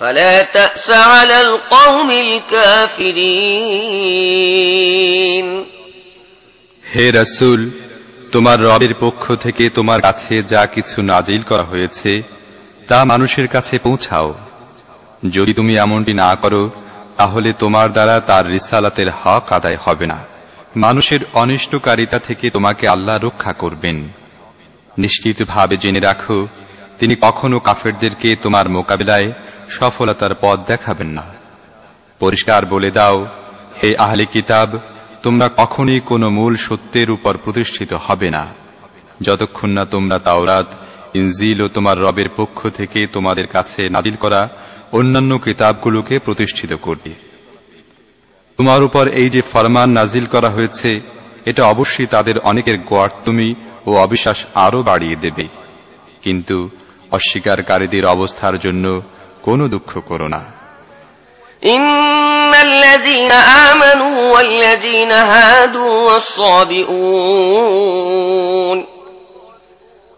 فلا تأس على القوم الكافرين হে রসুল তোমার রবের পক্ষ থেকে তোমার কাছে যা কিছু নাজিল করা হয়েছে তা মানুষের কাছে পৌঁছাও যদি তুমি এমনটি না করো তাহলে তোমার দ্বারা তার রিসালাতের হক আদায় হবে না মানুষের অনিষ্টকারিতা থেকে তোমাকে আল্লাহ রক্ষা করবেন নিশ্চিতভাবে জেনে রাখো তিনি কখনো কাফেরদেরকে তোমার মোকাবিলায় সফলতার পথ দেখাবেন না। পরিষ্কার বলে দাও, হে আহলে কিতাব, তোমরা কখনই কোনো মূল সত্যের উপর প্রতিষ্ঠিত হবে না। যতক্ষণ না তোমরা তাওরাত, ইনজিল ও তোমার রবের পক্ষ থেকে তোমাদের কাছে নাদিল করা অন্যান্য কিতাবগুলোকে প্রতিষ্ঠিত করবে। তোমার উপর এই যে ফরমান নাজিল করা হয়েছে, এটা অবশ্যই তাদের অনেকের গোয়ার্তমি ও অবিশ্বাস আরও বাড়িয়ে দেবে। কিন্তু অস্বীকারীদের অবস্থার জন্য কোনো দুঃখ করো না إن الذين آمنوا والذين هادوا والصابئون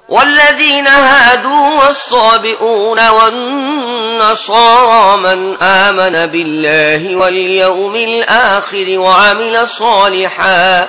والذين هادوا والصابئون والنصارى من آمن بالله واليوم الآخر وعمل صالحا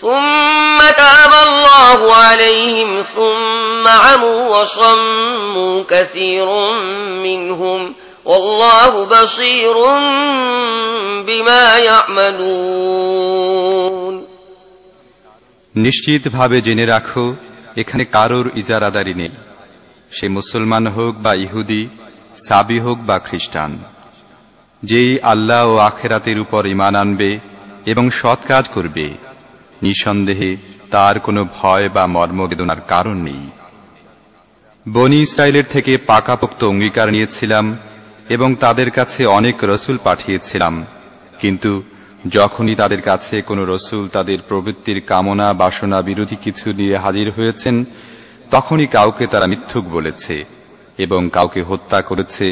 ثم تاب الله عليهم ثم عموا وصموا كثير منهم والله بصير بما يعملون নিশ্চিতভাবে জেনে রাখো এখানে কারোর ইজারাদারি নেই সে মুসলমান হোক বা ইহুদি সাবি হোক বা খ্রিস্টান যেই আল্লাহ ও আখেরাতের উপর ইমান আনবে এবং সৎ কাজ করবে নিঃসন্দেহে তার কোনো ভয় বা মর্মবেদনার কারণ নেই। বনি ইসরায়েলের থেকে পাকাপোক্ত অঙ্গীকার নিয়েছিলাম এবং তাদের কাছে অনেক রসুল পাঠিয়েছিলাম, কিন্তু যখনই তাদের কাছে কোনো রসুল তাদের প্রবৃত্তির কামনা, বাসনা বিরোধী কিছু নিয়ে হাজির হয়েছেন, তখনই কাউকে তারা মিথ্যুক বলেছে এবং কাউকে হত্যা করেছে,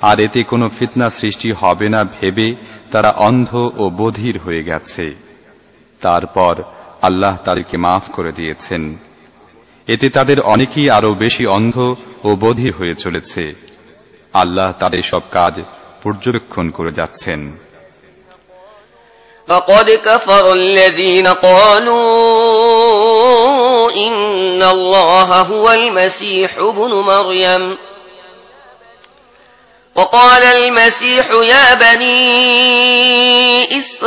আর এতে কোনো ফিতনা সৃষ্টি হবে না ভেবে তারা অন্ধ ও বধির হয়ে গেছে। তারপর আল্লাহ তাদেরকে মাফ করে দিয়েছেন এতে তাদের অনেকেই আরো বেশি অন্ধ ও বধির হয়ে চলেছে আল্লাহ তাদের সব কাজ পর্যবেক্ষণ করে যাচ্ছেন فقد كفر الذين قالوا إن الله هو المسيح ابن مريم وقال المسيح يا بني إسرائيل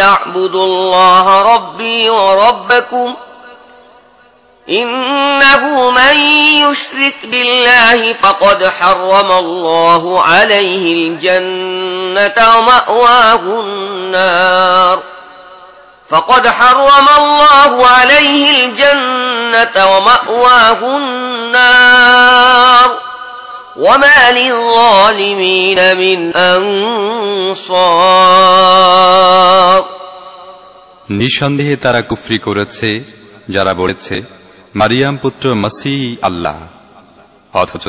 اعبدوا الله ربي وربكم إنه من يشرك بالله فقد حرم الله عليه الجنة ومأواه النار فقد حرم الله عليه الجنة ومأواه النار وما للظالمين من أنصار নিঃসন্দেহে তারা কুফরি করেছে যারা বলেছে মারিয়াম পুত্র মাসি আল্লাহ অথচ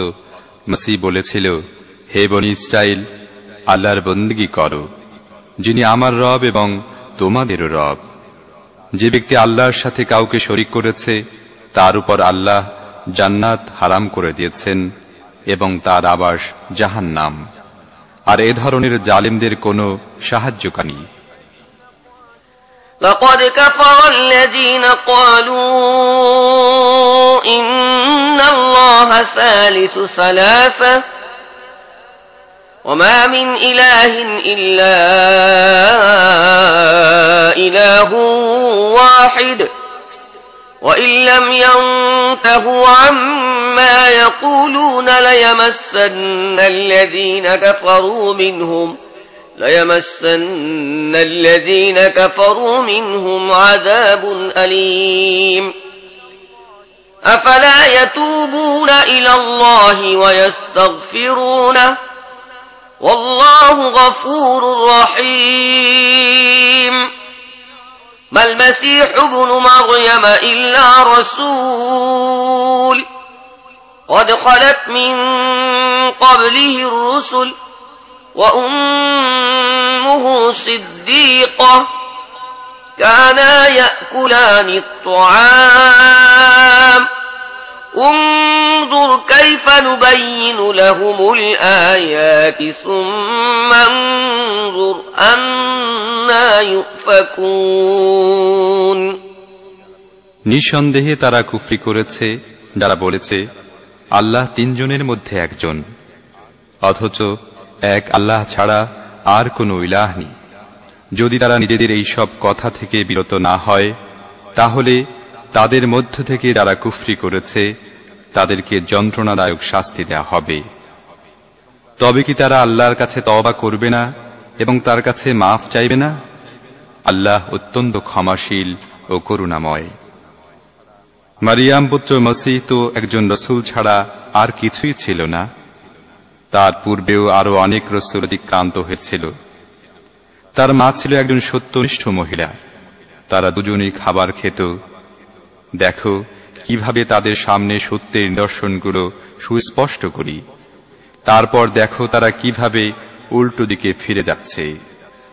মাসি বলেছিল হে বনি ইসরাইল আল্লাহর বন্দগি করো যিনি আমার রব এবং তোমাদেরও রব যে ব্যক্তি আল্লাহর সাথে কাউকে শরিক করেছে তার উপর আল্লাহ জান্নাত হারাম করে দিয়েছেন এবং তার আবাস জাহান্নাম আর এ ধরনের জালিমদের কোনো সাহায্যকারী لقد كفر الذين قالوا إن الله ثالث ثلاثة وما من إله إلا إله واحد وإن لم ينتهوا عما يقولون ليمسن الذين كفروا منهم ليمسن الذين كفروا منهم عذاب أليم. أفلا يتوبون إلى الله ويستغفرونه؟ والله غفور رحيم. ما المسيح ابن مريم إلا رسول. قد خلت من قبله الرسل وأمه صديقة كانا يأكلان الطعام انظر كيف نبين لهم الآيات ثم انظر أنا يؤفكون নিঃসন্দেহে তারা কুফরি করেছে যারা বলেছে আল্লাহ তিনজনের মধ্যে একজন। অথচ এক আল্লাহ ছাড়া আর কোনো ইলাহ নেই। যদি তারা নিজেদের এই সব কথা থেকে বিরত না হয়, তাহলে তাদের মধ্য থেকে যারা কুফরি করেছে, তাদেরকে যন্ত্রণাদায়ক শাস্তি দেওয়া হবে। তবে কি তারা আল্লাহর কাছে তওবা করবে না এবং তার কাছে মাফ চাইবে না? আল্লাহ অত্যন্ত ক্ষমাশীল ও করুণাময়। মারিয়াম পুত্র মসিহ তো একজন রসুল ছাড়া আর কিছুই ছিল না। তার পূর্বেও আরও অনেক রসুল অতিক্রান্ত হয়েছিল। তার মা ছিল একজন সত্যনিষ্ঠ মহিলা। তারা দুজনেই খাবার খেত। দেখো, কীভাবে তাদের সামনে সত্যের নিদর্শনগুলো সুস্পষ্ট করি। তারপর দেখো তারা কীভাবে উল্টো দিকে ফিরে যাচ্ছে।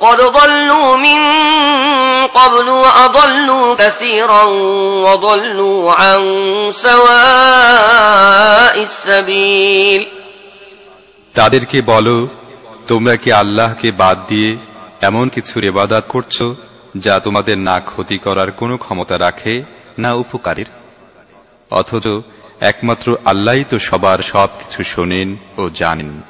قد ضلوا من قبل وأضلوا كثيرا وضلوا عن سواء السبيل তাদেরকে বলো তোমরা কি আল্লাহকে বাদ দিয়ে এমন কিছুর ইবাদত করছো যা তোমাদের না ক্ষতি করার কোনো ক্ষমতা রাখে না উপকারের অথচ একমাত্র আল্লাহই তো সবার সব কিছু শোনেন ও জানেন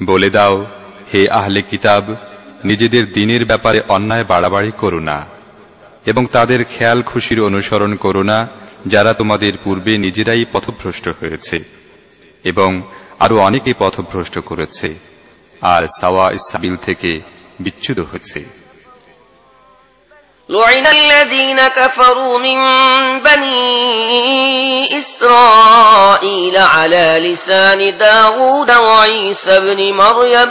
বলে দাও হে আহলে কিতাব নিজেদের দিনের ব্যাপারে অন্যায় বাড়াবাড়ি করো না এবং তাদের খেয়াল খুশির অনুসরণ করো না যারা তোমাদের পূর্বে নিজেরাই পথভ্রষ্ট হয়েছে এবং আরো অনেকে পথভ্রষ্ট করেছে আর সাওয়া ইসাবিল থেকে বিচ্যুত হয়েছে لعن الذين كفروا من بني إسرائيل على لسان داود وعيسى بن مريم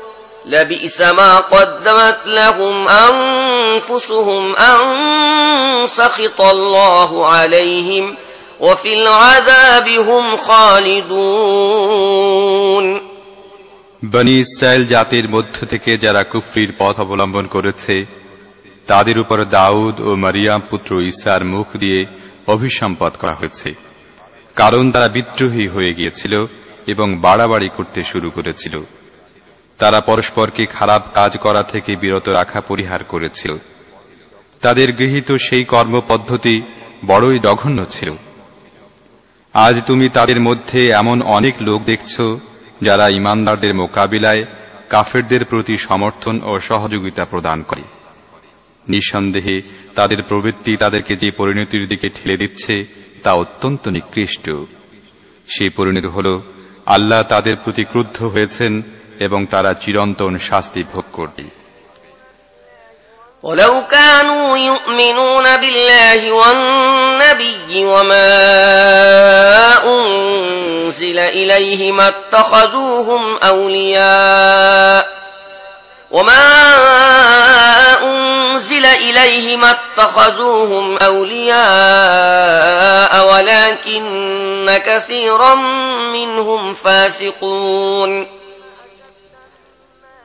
لبئس ما قدمت لهم أنفسهم أن سخط الله عليهم وفي العذاب هم خالدون বনি ইসরায়েল জাতির মধ্য থেকে যারা কুফরির পথ অবলম্বন করেছে তাদের উপর দাউদ ও মারিয়াম পুত্র ঈসার মুখ দিয়ে অভিসম্পদ করা হয়েছে কারণ তারা বিদ্রোহী হয়ে গিয়েছিল এবং বাড়াবাড়ি করতে শুরু করেছিল তারা পরস্পরকে খারাপ কাজ করা থেকে বিরত রাখা পরিহার করেছিল। তাদের গৃহীত সেই কর্মপদ্ধতি বড়ই জঘন্য ছিল। আজ তুমি তাদের মধ্যে এমন অনেক লোক দেখছ যারা ইমানদারদের মোকাবিলায় কাফেরদের প্রতি সমর্থন ও সহযোগিতা প্রদান করে। নিঃসন্দেহে তাদের প্রবৃত্তি তাদেরকে যে পরিণতির দিকে ঠেলে দিচ্ছে তা অত্যন্ত নিকৃষ্ট। সেই পরিণতি হল, আল্লাহ তাদের প্রতি ক্রুদ্ধ হয়েছেন এবং তারা চিরন্তন শাস্তি ভোগ করবে ولو كانوا يؤمنون بالله والنبي وما أنزل إليه ما اتخذوهم أولياء وما أنزل إليه ما اتخذوهم أولياء ولكن كثيرا منهم فاسقون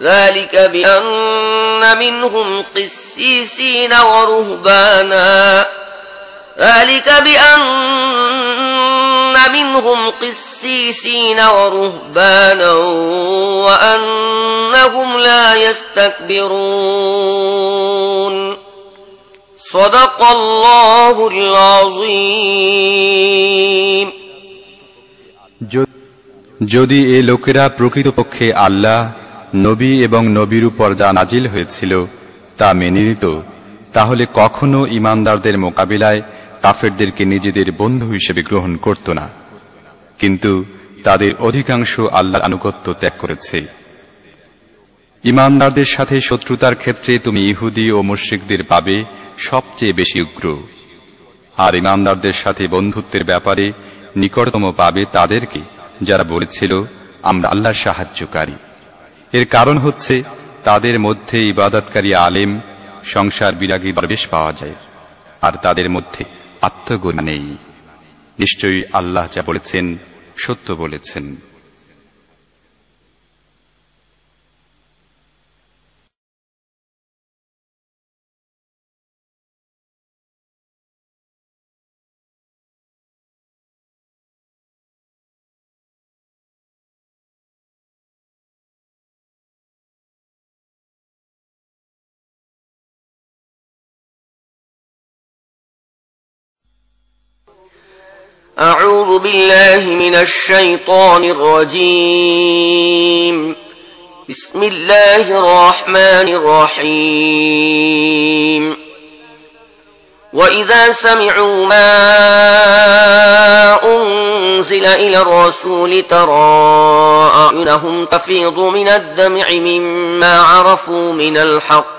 ذلك بأن منهم قسيسين ورهبانا ذلك بأن منهم قسيسين ورهبانا وأنهم لا يستكبرون صدق الله العظيم যদি এ লোকেরা প্রকৃতপক্ষে আল্লাহ নবী এবং নবীর উপর যা নাজিল হয়েছিল, তা মেনে নিত। তাহলে কখনো ইমানদারদের মোকাবিলায় কাফেরদেরকে নিজেদের বন্ধু হিসেবে গ্রহণ করত না। কিন্তু তাদের অধিকাংশ আল্লাহর আনুগত্য ত্যাগ করেছে। ইমানদারদের সাথে শত্রুতার ক্ষেত্রে তুমি ইহুদি ও মুশ্রিকদের পাবে সবচেয়ে বেশি উগ্র। আর ইমানদারদের সাথে বন্ধুত্বের ব্যাপারে নিকটতম পাবে তাদেরকে, যারা বলেছিল, আমরা আল্লাহর সাহায্যকারী। এর কারণ হচ্ছে তাদের মধ্যে ইবাদতকারী আলেম সংসার বিরাগী প্রবেশ পাওয়া যায়, আর তাদের মধ্যে আত্মগুণ নেই। নিশ্চয়ই আল্লাহ যা বলেছেন সত্য বলেছেন। أعوذ بالله من الشيطان الرجيم. بسم الله الرحمن الرحيم. وإذا سمعوا ما أنزل إلى الرسول ترى أعينهم تفيض من الدمع مما عرفوا من الحق.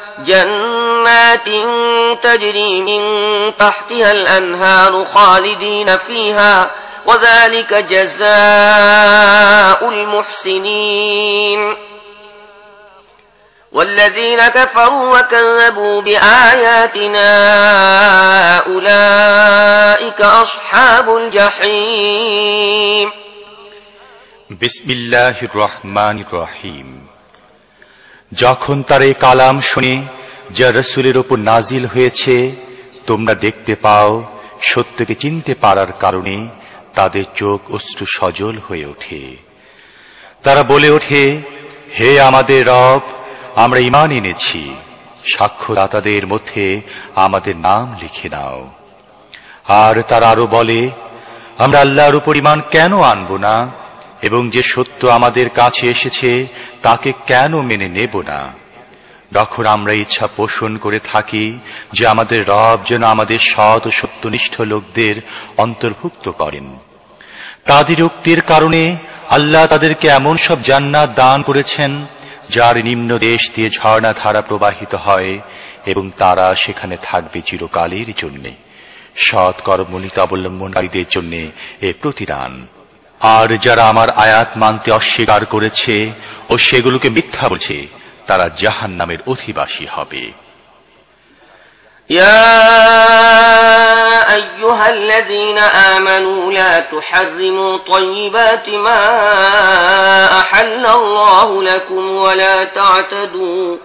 جنات تجري من تحتها الأنهار خالدين فيها وذلك جزاء المحسنين. والذين كفروا وكذبوا بآياتنا أولئك أصحاب الجحيم. بسم الله الرحمن الرحيم. যখন তার এই কালাম শুনে, যা রসুলের ওপর নাজিল হয়েছে, তোমরা দেখতে পাও, সত্যকে চিনতে পারার কারণে তাদের চোখ অশ্রু সজল হয়ে ওঠে। তারা বলে ওঠে, হে আমাদের রব, আমরা ইমান এনেছি। সাক্ষ্যদাতাদের মধ্যে আমাদের নাম লিখে নাও। আর তারা আরও বলে, আমরা আল্লাহর উপর ইমান কেন আনব না? এবং যে সত্য আমাদের কাছে এসেছে তাকে কেন মেনে নেব না? যখন আমরা ইচ্ছা পোষণ করে থাকি যে আমাদের রব যেন আমাদের সৎ ও সত্যনিষ্ঠ লোকদের অন্তর্ভুক্ত করেন। তাদের উক্তির কারণে আল্লাহ তাদেরকে এমন সব জান্নাত দান করেছেন, যার নিম্ন দেশ দিয়ে ঝর্ণা ধারা প্রবাহিত হয় এবং তারা সেখানে থাকবে চিরকালের জন্যে। সৎ কর্মনীতি অবলম্বনকারীদের জন্য এ প্রতিদান। আর যারা আমার আয়াত মানতে অস্বীকার করেছে ও সেগুলোকে মিথ্যা বলছে তারা জাহান নামের অধিবাসী হবে يا أيها الذين آمنوا لا تحرموا طيبات ما أحل الله لكم ولا تعتدوا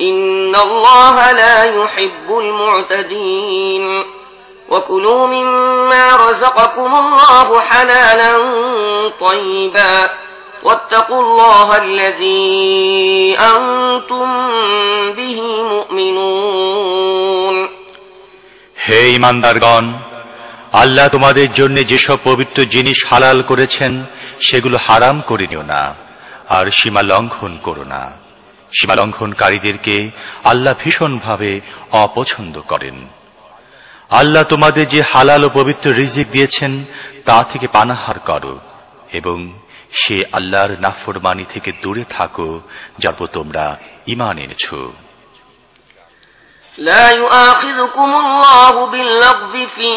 إن الله لا يحب المعتدين وكلوا مما رزقكم الله حلالا طيبا واتقوا الله الذي أنتم به مؤمنون হে ইমানদারগণ আল্লাহ তোমাদের জন্য যেসব পবিত্র জিনিস হালাল করেছেন সেগুলো হারাম করে নিও না আর সীমা লঙ্ঘন করো না সীমা লঙ্ঘনকারীদেরকে আল্লাহ ভীষণভাবে অপছন্দ করেন আল্লাহ তোমাদের যে হালাল ও পবিত্র রিজিক দিয়েছেন তা থেকে পানাহার করো এবং সে আল্লাহর নাফরমানি থেকে দূরে থাকো যার উপর তোমরা ইমান এনেছো لا يؤاخذكم الله باللغو في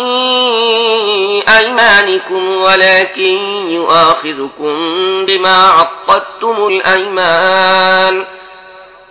أيمانكم ولكن يؤاخذكم بما عقدتم الأيمان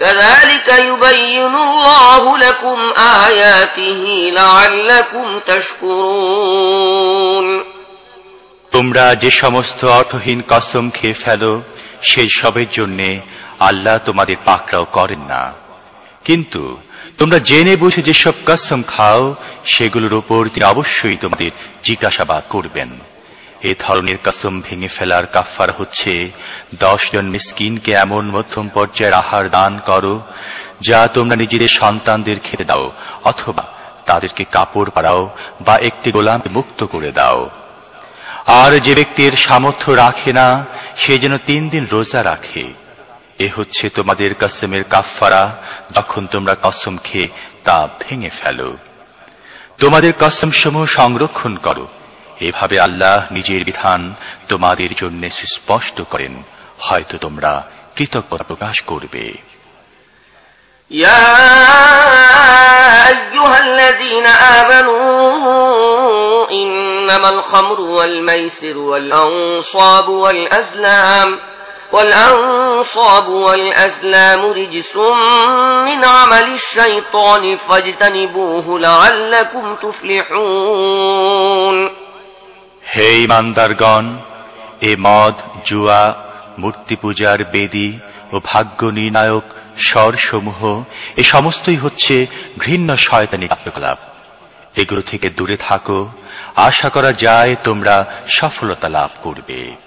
كذلك يبين الله لكم آياته لعلكم تشكرون তোমরা যে সমস্ত অর্থহীন কসম খেয়ে ফেলো সেই সবের জন্যে আল্লাহ তোমাদের পাকড়াও করেন না কিন্তু তোমরা জেনে বুঝে যেসব কসম খাও সেগুলোর উপর তিনি অবশ্যই তোমাদের জিজ্ঞাসাবাদ করবেন এ ধরনের কসম ভেঙে ফেলার কাফার হচ্ছে জন মিসকিনকে এমন মধ্যম পর্যায়ের আহার দান করো, যা তোমরা নিজেদের সন্তানদের খেতে দাও, অথবা তাদেরকে কাপড় পাড়াও বা একটি গোলামকে মুক্ত করে দাও। আর যে ব্যক্তির সামর্থ্য রাখে না, সে যেন তিন দিন রোজা রাখে। এ হচ্ছে তোমাদের কসমের কাফফারা, যখন তোমরা কসম খেয়ে তা ভেঙে ফেলো। তোমাদের কসম সমূহ সংরক্ষণ করো এভাবে আল্লাহ নিজের বিধান তোমাদের জন্য সুস্পষ্ট করেন হয়তো তোমরা কৃতজ্ঞতা প্রকাশ করবে يا أيها الذين آمنوا إنما الخمر والميسر والأنصاب والأزلام والأنصاب والأزلام رجس من عمل الشيطان فاجتنبوه لعلكم تفلحون হে ইমানদারগণ এ মদ, জুয়া, মূর্তি পূজার বেদী ও ভাগ্য নির্ণায়ক স্বরসমূহ, এ সমস্তই হচ্ছে ঘৃণ্য শয়তানি কার্যকলাপ। এগুলো থেকে দূরে থাকো, আশা করা যায় তোমরা সফলতা লাভ করবে।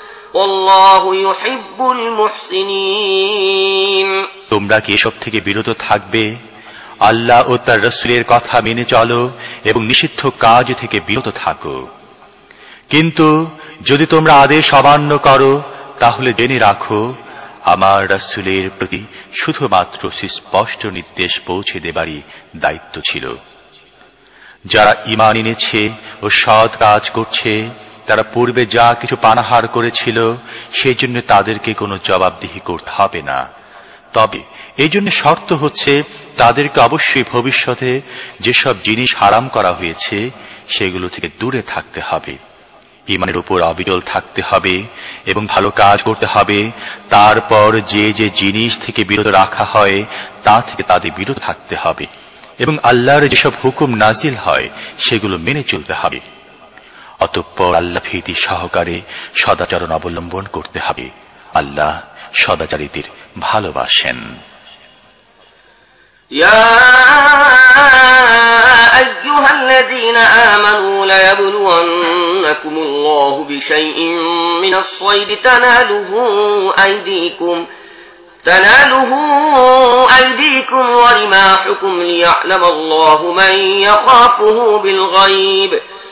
তোমরা কি এসব থেকে বিরত থাকবে? আল্লাহ ও তার রসুলের কথা মেনে চলো এবং নিষিদ্ধ কাজ থেকে বিরত থাকো। কিন্তু যদি তোমরা আদেশ অমান্য করো, তাহলে জেনে রাখো, আমার রসুলের প্রতি শুধুমাত্র সুস্পষ্ট নির্দেশ পৌঁছে দেবারই দায়িত্ব ছিল। যারা ইমান এনেছে ও সৎ কাজ করছে তারা পূর্বে যা কিছু পানাহার করেছিল, সেই জন্য তাদেরকে কোনো জবাবদিহি করতে হবে না। তবে এই জন্য শর্ত হচ্ছে, তাদেরকে অবশ্যই ভবিষ্যতে যেসব জিনিস হারাম করা হয়েছে, সেগুলো থেকে দূরে থাকতে হবে। ইমানের উপর অবিরল থাকতে হবে এবং ভালো কাজ করতে হবে। তারপর যে যে জিনিস থেকে বিরত রাখা হয়, তা থেকে তাদের বিরত থাকতে হবে। এবং আল্লাহর যেসব হুকুম নাজিল হয়, সেগুলো মেনে চলতে হবে। অতঃপর আল্লাহ ভীতি সহকারে সদাচরণ অবলম্বন করতে হবে আল্লাহ সদাচারীদের ভালোবাসেন يا أيها الذين آمنوا ليبلونكم الله بشيء من الصيد تناله أيديكم تناله أيديكم ورماحكم ليعلم الله من يخافه بالغيب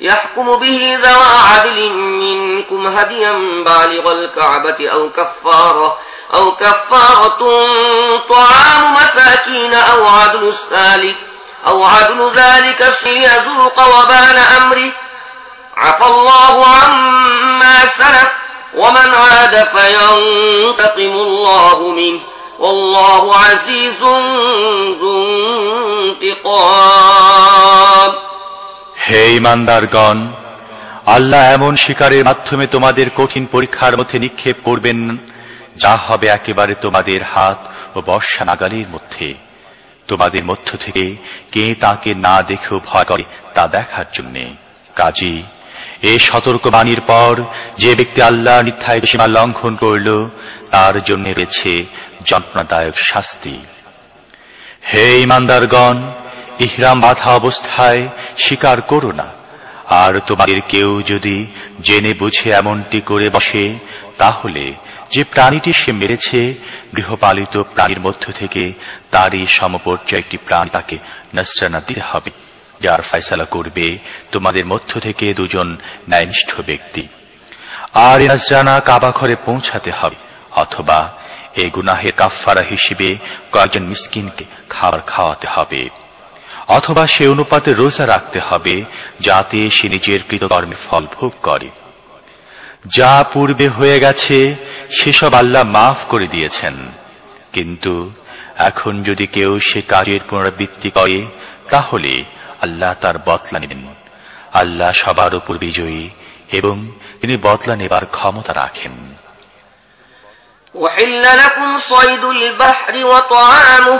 يحكم به ذوى عدل منكم هديا بالغ الكعبة أو كفارة أو كفارة طعام مساكين أو عدل ذلك أو عدل ذلك ليذوق وبال أمره. عفى الله عما سلف ومن عاد فينتقم الله منه. والله عزيز ذو انتقام. হে ইমানদারগণ, আল্লাহ এমন শিকারের মাধ্যমে তোমাদের কঠিন পরীক্ষার মধ্যে নিক্ষেপ করবেন, যা হবে একেবারে তোমাদের হাত ও বর্ষা নাগালের মধ্যে। তোমাদের মধ্য থেকে কে তাকে না দেখেও ভয় করে তা দেখার জন্যে। কাজী এই সতর্কবাণীর পর যে ব্যক্তি আল্লাহ নির্ধারিত সীমা লঙ্ঘন করল, তার জন্য রয়েছে যন্ত্রণাদায়ক শাস্তি। হে ইমানদারগণ ইহরাম বাধা অবস্থায় স্বীকার করো না। আর তোমাদের কেউ যদি জেনে বুঝে এমনটি করে বসে, তাহলে যে প্রাণীটি সে মেরেছে, গৃহপালিত প্রাণীর মধ্য থেকে তারই সমপর্যায় একটি প্রাণী তাকে নসরানা দিতে হবে, যার ফয়সালা করবে তোমাদের মধ্য থেকে দুজন ন্যায়নিষ্ঠ ব্যক্তি। আর এ নজরানা কাবা ঘরে পৌঁছাতে হবে, অথবা এই গুনাহের কাফফারা হিসেবে কয়েকজন মিসকিনকে খাবার খাওয়াতে হবে। অথবা সে অনুপাতে রোজা রাখতে হবে যাতে সে নিজের কৃতকর্মের ফল ভোগ করে যা পূর্বে হয়ে গেছে সেসব আল্লাহ মাফ করে দিয়েছেন কিন্তু এখন যদি কেউ সে কাজের পুনরাবৃত্তি করে তাহলে আল্লাহ তার বদলা নেবেন আল্লাহ সবার উপর বিজয়ী এবং তিনি বদলা নেবার ক্ষমতা রাখেন وحل لكم صيد البحر وطعامه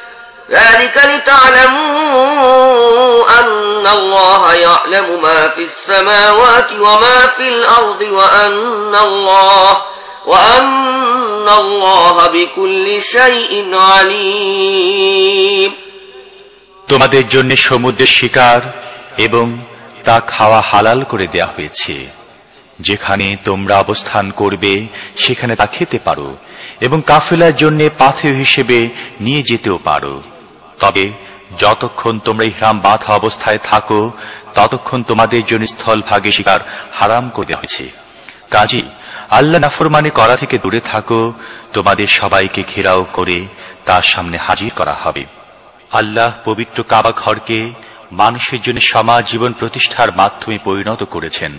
ذلك لتعلموا أن الله يعلم ما في السماوات وما في الأرض وأن الله وأن الله بكل شيء عليم তোমাদের জন্য সমুদ্রের শিকার এবং তা খাওয়া হালাল করে দেয়া হয়েছে যেখানে তোমরা অবস্থান করবে সেখানে তা খেতে পারো এবং কাফেলার জন্য পাথেয় হিসেবে নিয়ে যেতেও পারো তবে যতক্ষণ তোমরা ইহরাম বাঁধা অবস্থায় থাকো, ততক্ষণ তোমাদের জন্য স্থল ভাগে শিকার হারাম করে হয়েছে। কাজী, আল্লাহ নাফরমানি করা থেকে দূরে থাকো, তোমাদের সবাইকে ঘেরাও করে তার সামনে হাজির করা হবে। আল্লাহ পবিত্র কাবা ঘরকে মানুষের জন্য সমাজ জীবন প্রতিষ্ঠার মাধ্যমে পরিণত করেছেন।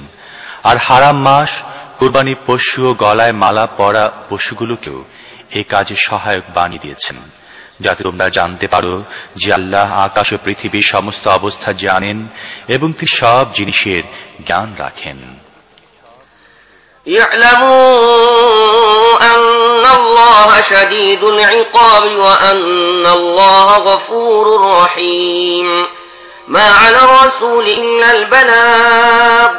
আর হারাম মাস কোরবানি পশু ও গলায় মালা পরা পশুগুলোকেও এ কাজে সহায়ক বানিয়ে দিয়েছেন। যাতে তোমরা জানতে পারো যে আল্লাহ আকাশ ও পৃথিবীর সমস্ত অবস্থা জানেন এবং তিনি সব জিনিসের জ্ঞান রাখেন اعلموا أن الله شديد العقاب وأن الله غفور رحيم ما على الرسول إلا البلاغ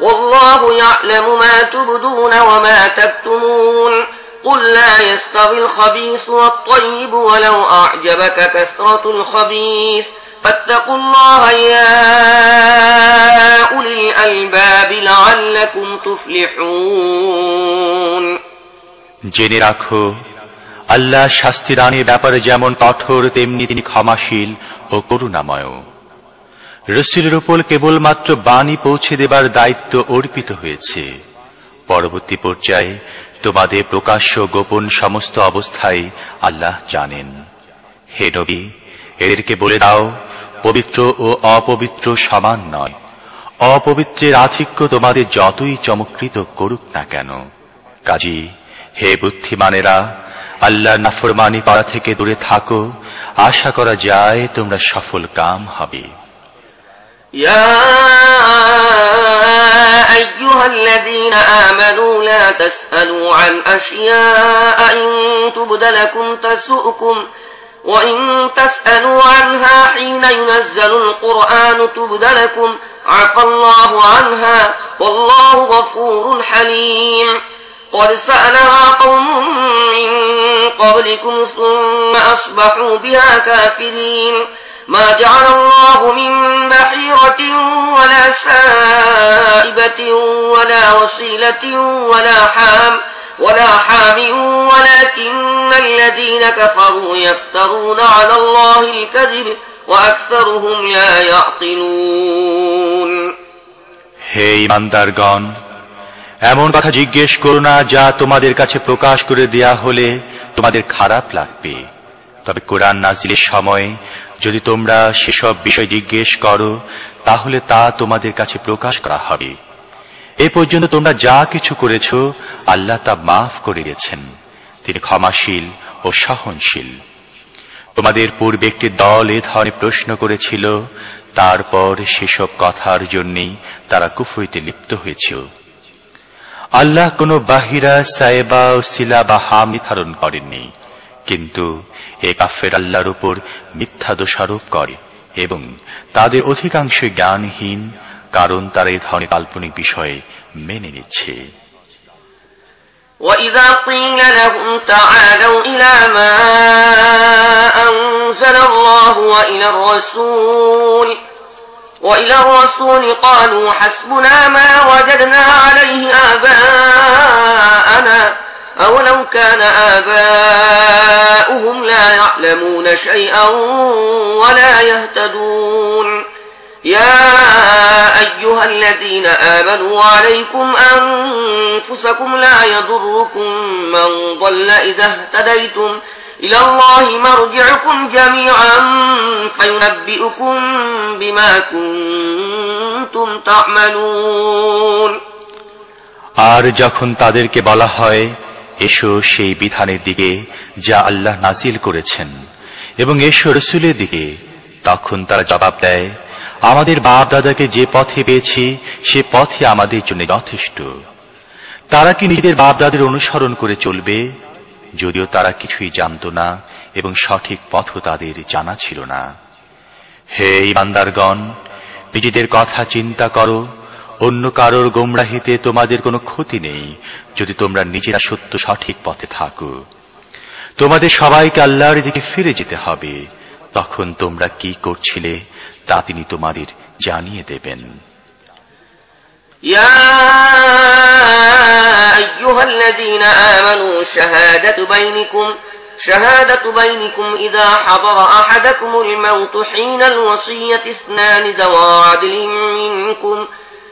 والله يعلم ما تبدون وما تكتمون قل لا يستوي الخبيث والطيب ولو أعجبك كثرة الخبيث فاتقوا الله يا أولي الألباب لعلكم تفلحون জেনে রাখো আল্লাহ শাস্তি দানের ব্যাপারে যেমন কঠোর তেমনি তিনি ক্ষমাশীল ও করুণাময় রসুলের উপর কেবলমাত্র বাণী পৌঁছে দেবার দায়িত্ব অর্পিত হয়েছে পরবর্তী পর্যায়ে তোমাদের প্রকাশ্য গোপন সমস্ত অবস্থায় আল্লাহ জানেন। হে নবী, এদেরকে বলে দাও, পবিত্র ও অপবিত্র সমান নয়। অপবিত্রের আধিক্য তোমাদের যতই চমকৃত করুক না কেন। কাজী, হে বুদ্ধিমানেরা আল্লাহ নাফরমানি করা থেকে দূরে থাকো। আশা করা যায় তোমরা সফল কাম হবে। يا أيها الذين آمنوا لا تسألوا عن أشياء إن تبد لكم تسؤكم وإن تسألوا عنها حين ينزل القرآن تبد لكم عفى الله عنها والله غفور حليم قد سألها قوم من قبلكم ثم أصبحوا بها كافرين ما جعل الله من بحيرة ولا سائبة ولا وصيلة ولا حام ولا حام ولكن الذين كفروا يفترون على الله الكذب وأكثرهم لا يعقلون হে ইমানদারগণ এমন কথা জিজ্ঞেস করো না যা তোমাদের কাছে প্রকাশ করে দেয়া হলে তোমাদের খারাপ লাগবে তবে কোরআন নাজিলের সময় যদি তোমরা সেসব বিষয় জিজ্ঞেস করো, তাহলে তা তোমাদের কাছে প্রকাশ করা হবে। এ পর্যন্ত তোমরা যা কিছু করেছ, আল্লাহ তা মাফ করে দিয়েছেন। তিনি ক্ষমাশীল ও সহনশীল। তোমাদের পূর্বে একটি দল এ ধরনের প্রশ্ন করেছিল, তারপর সেসব কথার জন্যই তারা কুফরিতে লিপ্ত হয়েছিল। আল্লাহ কোনো বাহিরা, সায়েবা ও সিলা বা হাম নির্ধারণ করেননি। কিন্তু এ কাফের আল্লাহর উপর মিথ্যা দোষারোপ করে এবং তাদের অধিকাংশই জ্ঞানহীন কারণ তারা এ ধরনের কাল্পনিক বিষয়ে মেনে নিচ্ছে وإذا قيل لهم تعالوا إلى ما أنزل الله وإلى الرسول وإلى الرسول قالوا حسبنا ما وجدنا عليه آباءنا أولو كان آباؤهم لا يعلمون شيئا ولا يهتدون يا أيها الذين آمنوا عليكم أنفسكم لا يضركم من ضل إذا اهتديتم إلى الله مرجعكم جميعا فينبئكم بما كنتم تعملون আর যখন তাদেরকে বলা হয় এসো সেই বিধানের দিকে যা আল্লাহ নাজিল করেছেন। এবং এসো রসুলের দিকে, তখন তারা জবাব দেয়, আমাদের বাপ দাদাকে যে পথে পেয়েছি, সে পথে আমাদের জন্য যথেষ্ট। তারা কি নিজেদের বাপ দাদের অনুসরণ করে চলবে? যদিও তারা কিছুই জানত না এবং সঠিক পথও তাদের জানা ছিল না। হে ইমানদারগণ, নিজেদের কথা চিন্তা করো অন্য কারোর গোমরাহিতে তোমাদের কোনো ক্ষতি নেই যদি তোমরা নিজেরা সত্য সঠিক পথে থাকো তোমাদের সবাইকে আল্লাহর দিকে ফিরে যেতে হবে তখন তোমরা কি করছিলে তা তিনি তোমাদের জানিয়ে দেবেন يا أيها الذين آمنوا شهادة بينكم شهادة بينكم إذا حضر أحدكم الموت حين الوصية اثنان ذوى عدل منكم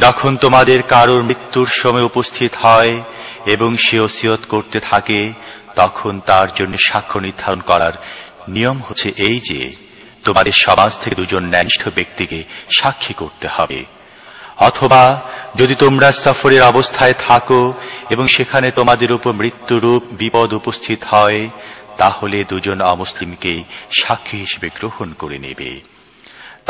যখন তোমাদের কারোর মৃত্যুর সময় উপস্থিত হয় এবং সে ওসিয়ত করতে থাকে, তখন তার জন্য সাক্ষ্য নির্ধারণ করার নিয়ম হচ্ছে এই যে, তোমাদের সমাজ থেকে দুজন ন্যানিষ্ঠ ব্যক্তিকে সাক্ষী করতে হবে। অথবা, যদি তোমরা সফরের অবস্থায় থাকো এবং সেখানে তোমাদের উপর মৃত্যুরূপ বিপদ উপস্থিত হয়, তাহলে দুজন অমুসলিমকে সাক্ষী হিসেবে গ্রহণ করে নেবে।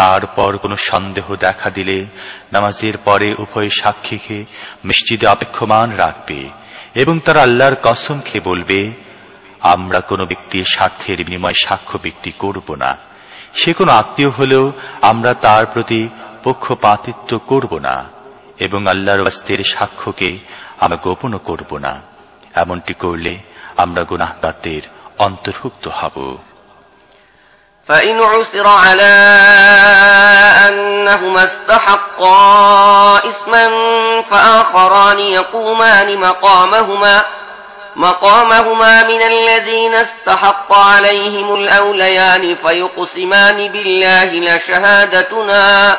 তারপর কোনো সন্দেহ দেখা দিলে নামাজের পরে উভয় সাক্ষীকে মসজিদে অপেক্ষমান রাখবে এবং তারা আল্লাহর কসম খেয়ে বলবে, আমরা কোনো ব্যক্তির স্বার্থের বিনিময়ে সাক্ষ্য ব্যক্তি করব না। সে কোনো আত্মীয় হলেও আমরা তার প্রতি পক্ষপাতিত্ব করব না এবং আল্লাহর বাস্তের সাক্ষ্যকে আমরা গোপনও করব না। এমনটি করলে আমরা গুনাহগারদের অন্তর্ভুক্ত হব। فإن عثر على أنهما استحقا إثما فآخران يقومان مقامهما مقامهما من الذين استحق عليهم الأوليان فيقسمان بالله لشهادتنا.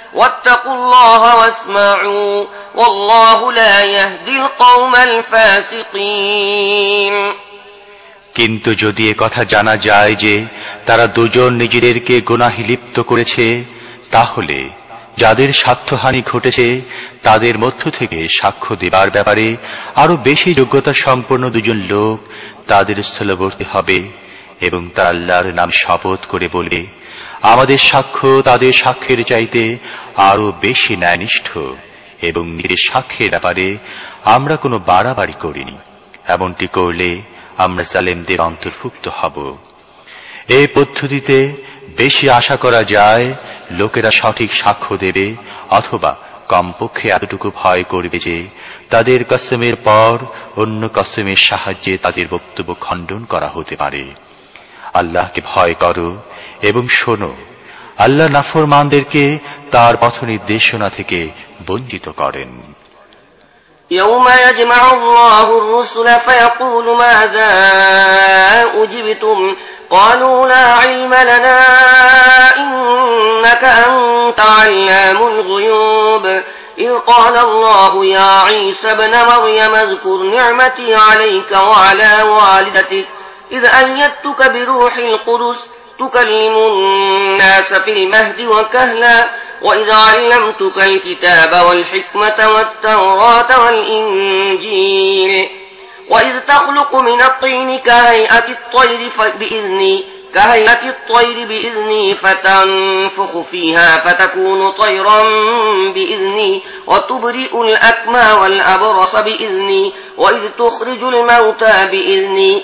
واتقوا الله واسمعوا والله لا يهدي القوم الفاسقين কিন্তু যদি কথা জানা যায় যে তারা দুজন নিজেদেরকে গুনাহি লিপ্ত করেছে তাহলে যাদের স্বার্থহানি ঘটেছে তাদের মধ্য থেকে সাক্ষ্য দেবার ব্যাপারে আরো বেশি যোগ্যতা সম্পন্ন দুজন লোক তাদের স্থলবর্তী হবে এবং তার আল্লাহর নাম শপথ করে বলবে আমাদের সাক্ষ্য তাদের সাক্ষ্যের চাইতে আরও বেশি ন্যায়নিষ্ঠ এবং নিজের সাক্ষ্যের ব্যাপারে আমরা কোনো বাড়াবাড়ি করিনি। এমনটি করলে আমরা সালেমদের অন্তর্ভুক্ত হব। এই পদ্ধতিতে বেশি আশা করা যায় লোকেরা সঠিক সাক্ষ্য দেবে অথবা কমপক্ষে এতটুকু ভয় করবে যে তাদের কসমের পর অন্য কসমের সাহায্যে তাদের বক্তব্য খণ্ডন করা হতে পারে। আল্লাহকে ভয় করো এবং শোনো আল্লাহ নাফরমানদেরকে তার পথ নির্দেশনা থেকে বঞ্চিত করেন يوم يجمع الله الرسل فيقول ماذا أجبتم قالوا لا علم لنا إنك أنت علام الغيوب إذ قال الله يا عيسى ابن مريم اذكر نعمتي عليك وعلى والدتك إذ أيدتك بروح القدس تكلم الناس في المهد وكهلا وإذ علمتك الكتاب والحكمة والتوراة والإنجيل وإذ تخلق من الطين كهيئة الطير بإذني كهيئة الطير بإذني فتنفخ فيها فتكون طيرا بإذني وتبرئ الأكمى والأبرص بإذني وإذ تخرج الموتى بإذني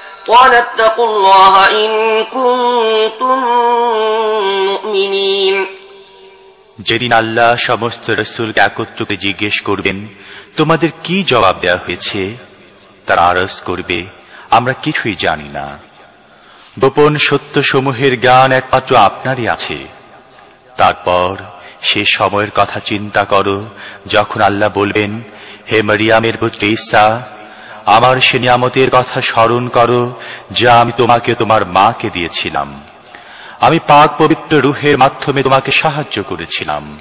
قال اتقوا الله إن كنتم مؤمنين যেদিন আল্লাহ সমস্ত রসুলকে একত্র করে জিজ্ঞেস করবেন তোমাদের কি জবাব দেওয়া হয়েছে তারা আরজ করবে আমরা কিছুই জানি না গোপন সত্য সমূহের জ্ঞান একমাত্র আপনারই আছে তারপর সে সময়ের কথা চিন্তা করো যখন আল্লাহ বলবেন হে মারিয়ামের পুত্র ঈসা আমার সে নিয়ামতের কথা স্মরণ করো, যা আমি তোমাকে তোমার মাকে দিয়েছিলাম। আমি পাক পবিত্র রুহের মাধ্যমে তোমাকে সাহায্য করেছিলাম।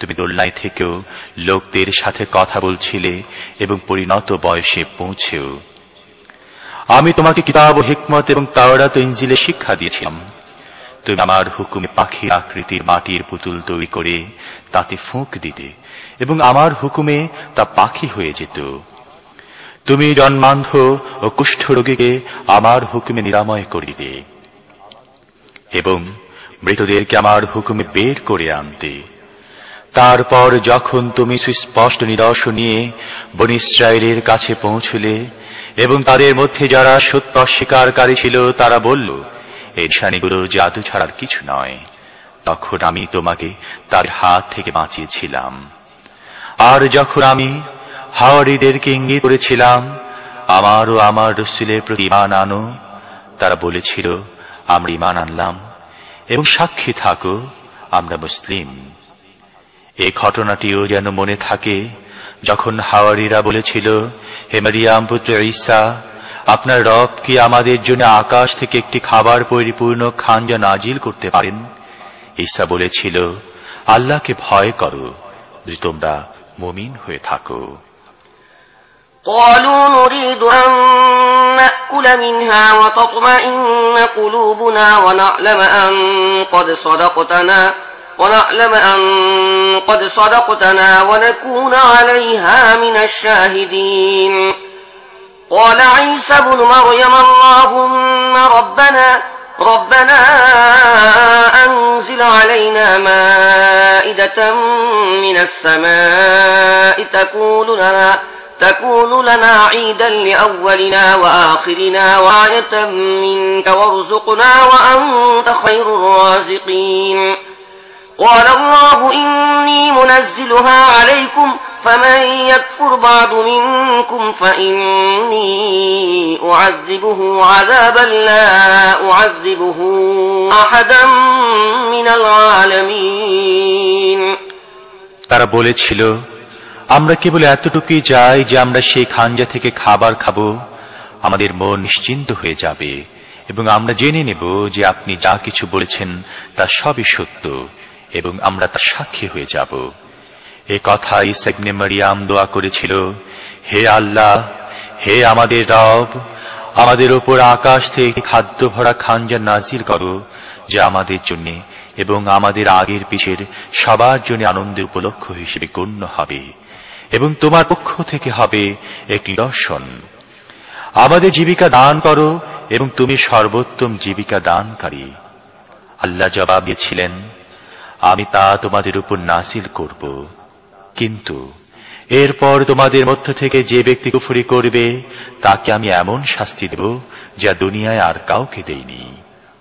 তুমি দোলনায় থেকেও লোকদের সাথে কথা বলছিলে এবং পরিণত বয়সে পৌঁছেও। আমি তোমাকে কিতাব হিকমত এবং তাওরাত ইঞ্জিলে শিক্ষা দিয়েছিলাম। তুমি আমার হুকুমে পাখির আকৃতির মাটির পুতুল তৈরি করে তাতে ফুঁক দিতে এবং আমার হুকুমে তা পাখি হয়ে যেত। তুমি জন্মান্ধ ও কুষ্ঠ রোগীকে আমার হুকুমে নিরাময় করিতে এবং মৃতদেরকে আমার হুকুমে বের করে আনতে। তারপর যখন তুমি সুস্পষ্ট নিদর্শন নিয়ে বন কাছে পৌঁছলে এবং তাদের মধ্যে যারা সত্য অস্বীকারী ছিল, তারা বলল এই নিশানিগুলো জাদু ছাড়ার কিছু নয়। তখন আমি তোমাকে তার হাত থেকে বাঁচিয়েছিলাম। আর যখন আমি হাওয়ারিদেরকে ইঙ্গিত করেছিলাম, আমার ও আমার রসুলের প্রতি ইমান আনো। তারা বলেছিল, আমরা ইমান আনলাম এবং সাক্ষী থাকো, আমরা মুসলিম। এই ঘটনাটিও যেন মনে থাকে, যখন হাওয়ারিরা বলেছিল, হে মারিয়াম পুত্র ঈসা, আপনার রব কি আমাদের জন্য আকাশ থেকে একটি খাবার পরিপূর্ণ খাঞ্জা নাজিল করতে পারেন? ঈসা বলেছিল, আল্লাহকে ভয় করো যে তোমরা মমিন হয়ে থাকো। قالوا نريد أن نأكل منها وتطمئن قلوبنا ونعلم أن قد صدقتنا ونعلم أن قد صدقتنا ونكون عليها من الشاهدين. قال عيسى بن مريم اللهم ربنا ربنا أنزل علينا مائدة من السماء تكون لنا تكون لنا عيدا لأولنا وآخرنا وآية منك وارزقنا وأنت خير الرازقين قال الله إني منزلها عليكم فمن يكفر بعد منكم فإني أعذبه عذابا لا أعذبه أحدا من العالمين তারা বলেছিল আমরা কেবল এতটুকুই যাই যে আমরা সেই খাঞ্জা থেকে খাবার খাব। আমাদের মন নিশ্চিন্ত হয়ে যাবে এবং আমরা জেনে নেব যে আপনি যা কিছু বলেছেন তা সবই সত্য এবং আমরা তার সাক্ষী হয়ে যাব। এ কথা ইসাইবনে মারিয়াম দোয়া করেছিল, হে আল্লাহ, হে আমাদের রব, আমাদের ওপর আকাশ থেকে খাদ্য ভরা খাঞ্জা নাজির করো যা আমাদের জন্য এবং আমাদের আগের পিছের সবার জন্য আনন্দের উপলক্ষ হিসেবে গণ্য হবে। এবং তোমার পক্ষ থেকে হবে এক নিদর্শন আমাদের জীবিকা দান করো এবং তুমি সর্বোত্তম জীবিকা দানকারী। আল্লাহ জবাব দিয়েছিলেন, আমি তা তোমাদের উপর নাসিল করব। কিন্তু এরপর তোমাদের মধ্য থেকে যে ব্যক্তি কুফরি করবে, তাকে আমি এমন শাস্তি দেব যা দুনিয়ায় আর কাউকে দেইনি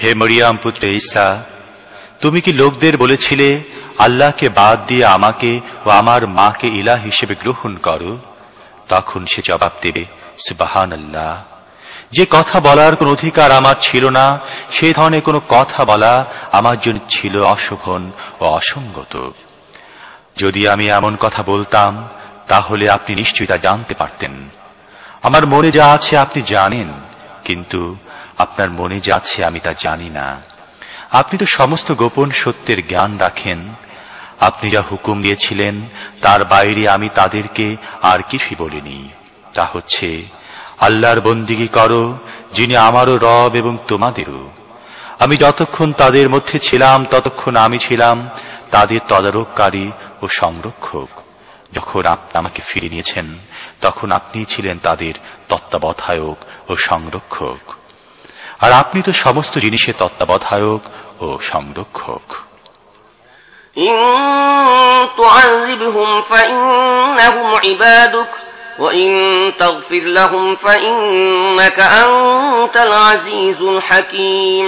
হে মরিয়াম পুত্র ঈসা, তুমি কি লোকদের বলেছিলে, আল্লাহকে বাদ দিয়ে আমাকে ও আমার মাকে ইলা হিসেবে গ্রহণ করো? তখন সে জবাব দেবে সুবাহান আল্লাহ যে কথা বলার কোন অধিকার আমার ছিল না, সে ধরনের কোনো কথা বলা আমার জন্য ছিল অশোভন ও অসঙ্গত। যদি আমি এমন কথা বলতাম, তাহলে আপনি নিশ্চয়ই তা জানতে পারতেন। আমার মনে যা আছে আপনি জানেন, কিন্তু আপনার মনে যা আছে আমি তা জানি না। আপনি তো সমস্ত গোপন সত্যের জ্ঞান রাখেন। আপনি যা হুকুম দিয়েছিলেন, তার বাইরে আমি তাদেরকে আর কিছুই বলিনি। তা হচ্ছে, আল্লাহর বন্দিগি করো, যিনি আমারও রব এবং তোমাদেরও। আমি যতক্ষণ তাদের মধ্যে ছিলাম, ততক্ষণ আমি ছিলাম তাদের তদারককারী ও সংরক্ষক। যখন আপনি আমাকে ফিরে নিয়েছেন, তখন আপনি ছিলেন তাদের তত্ত্বাবধায়ক ও সংরক্ষক। আর আপনি তো সমস্ত জিনিসের তত্ত্বাবধায়ক ও সংরক্ষক إن تعذبهم فإنهم عبادك وإن تغفر لهم فإنك أنت العزيز الحكيم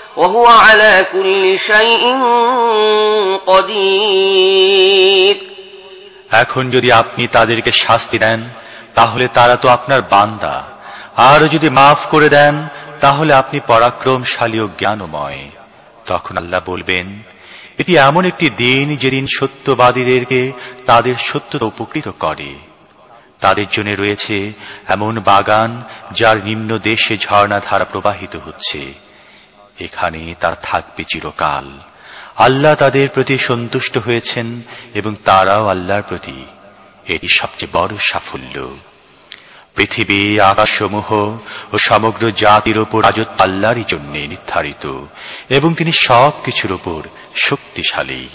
وهو على كل شيء قدير এখন যদি আপনি তাদেরকে শাস্তি দেন তাহলে তারা তো আপনার বান্দা আর যদি মাফ করে দেন তাহলে আপনি পরাক্রমশালী ও জ্ঞানময় তখন আল্লাহ বলবেন এটি এমন একটি দিন যেদিন সত্যবাদীদেরকে তাদের সত্যতা উপকৃত করে তাদের জন্য রয়েছে এমন বাগান যার নিম্ন দেশে ঝর্ণাধারা প্রবাহিত হচ্ছে এখানে তার থাকবে চিরকাল। আল্লাহ তাদের প্রতি সন্তুষ্ট হয়েছেন এবং তারাও আল্লাহর প্রতি এটি সবচেয়ে বড় সাফল্য। পৃথিবী, আকাশসমূহ ও সমগ্র জাতির ওপর রাজত্ব আল্লাহরই জন্য নির্ধারিত এবং তিনি সব কিছুর ওপর শক্তিশালী।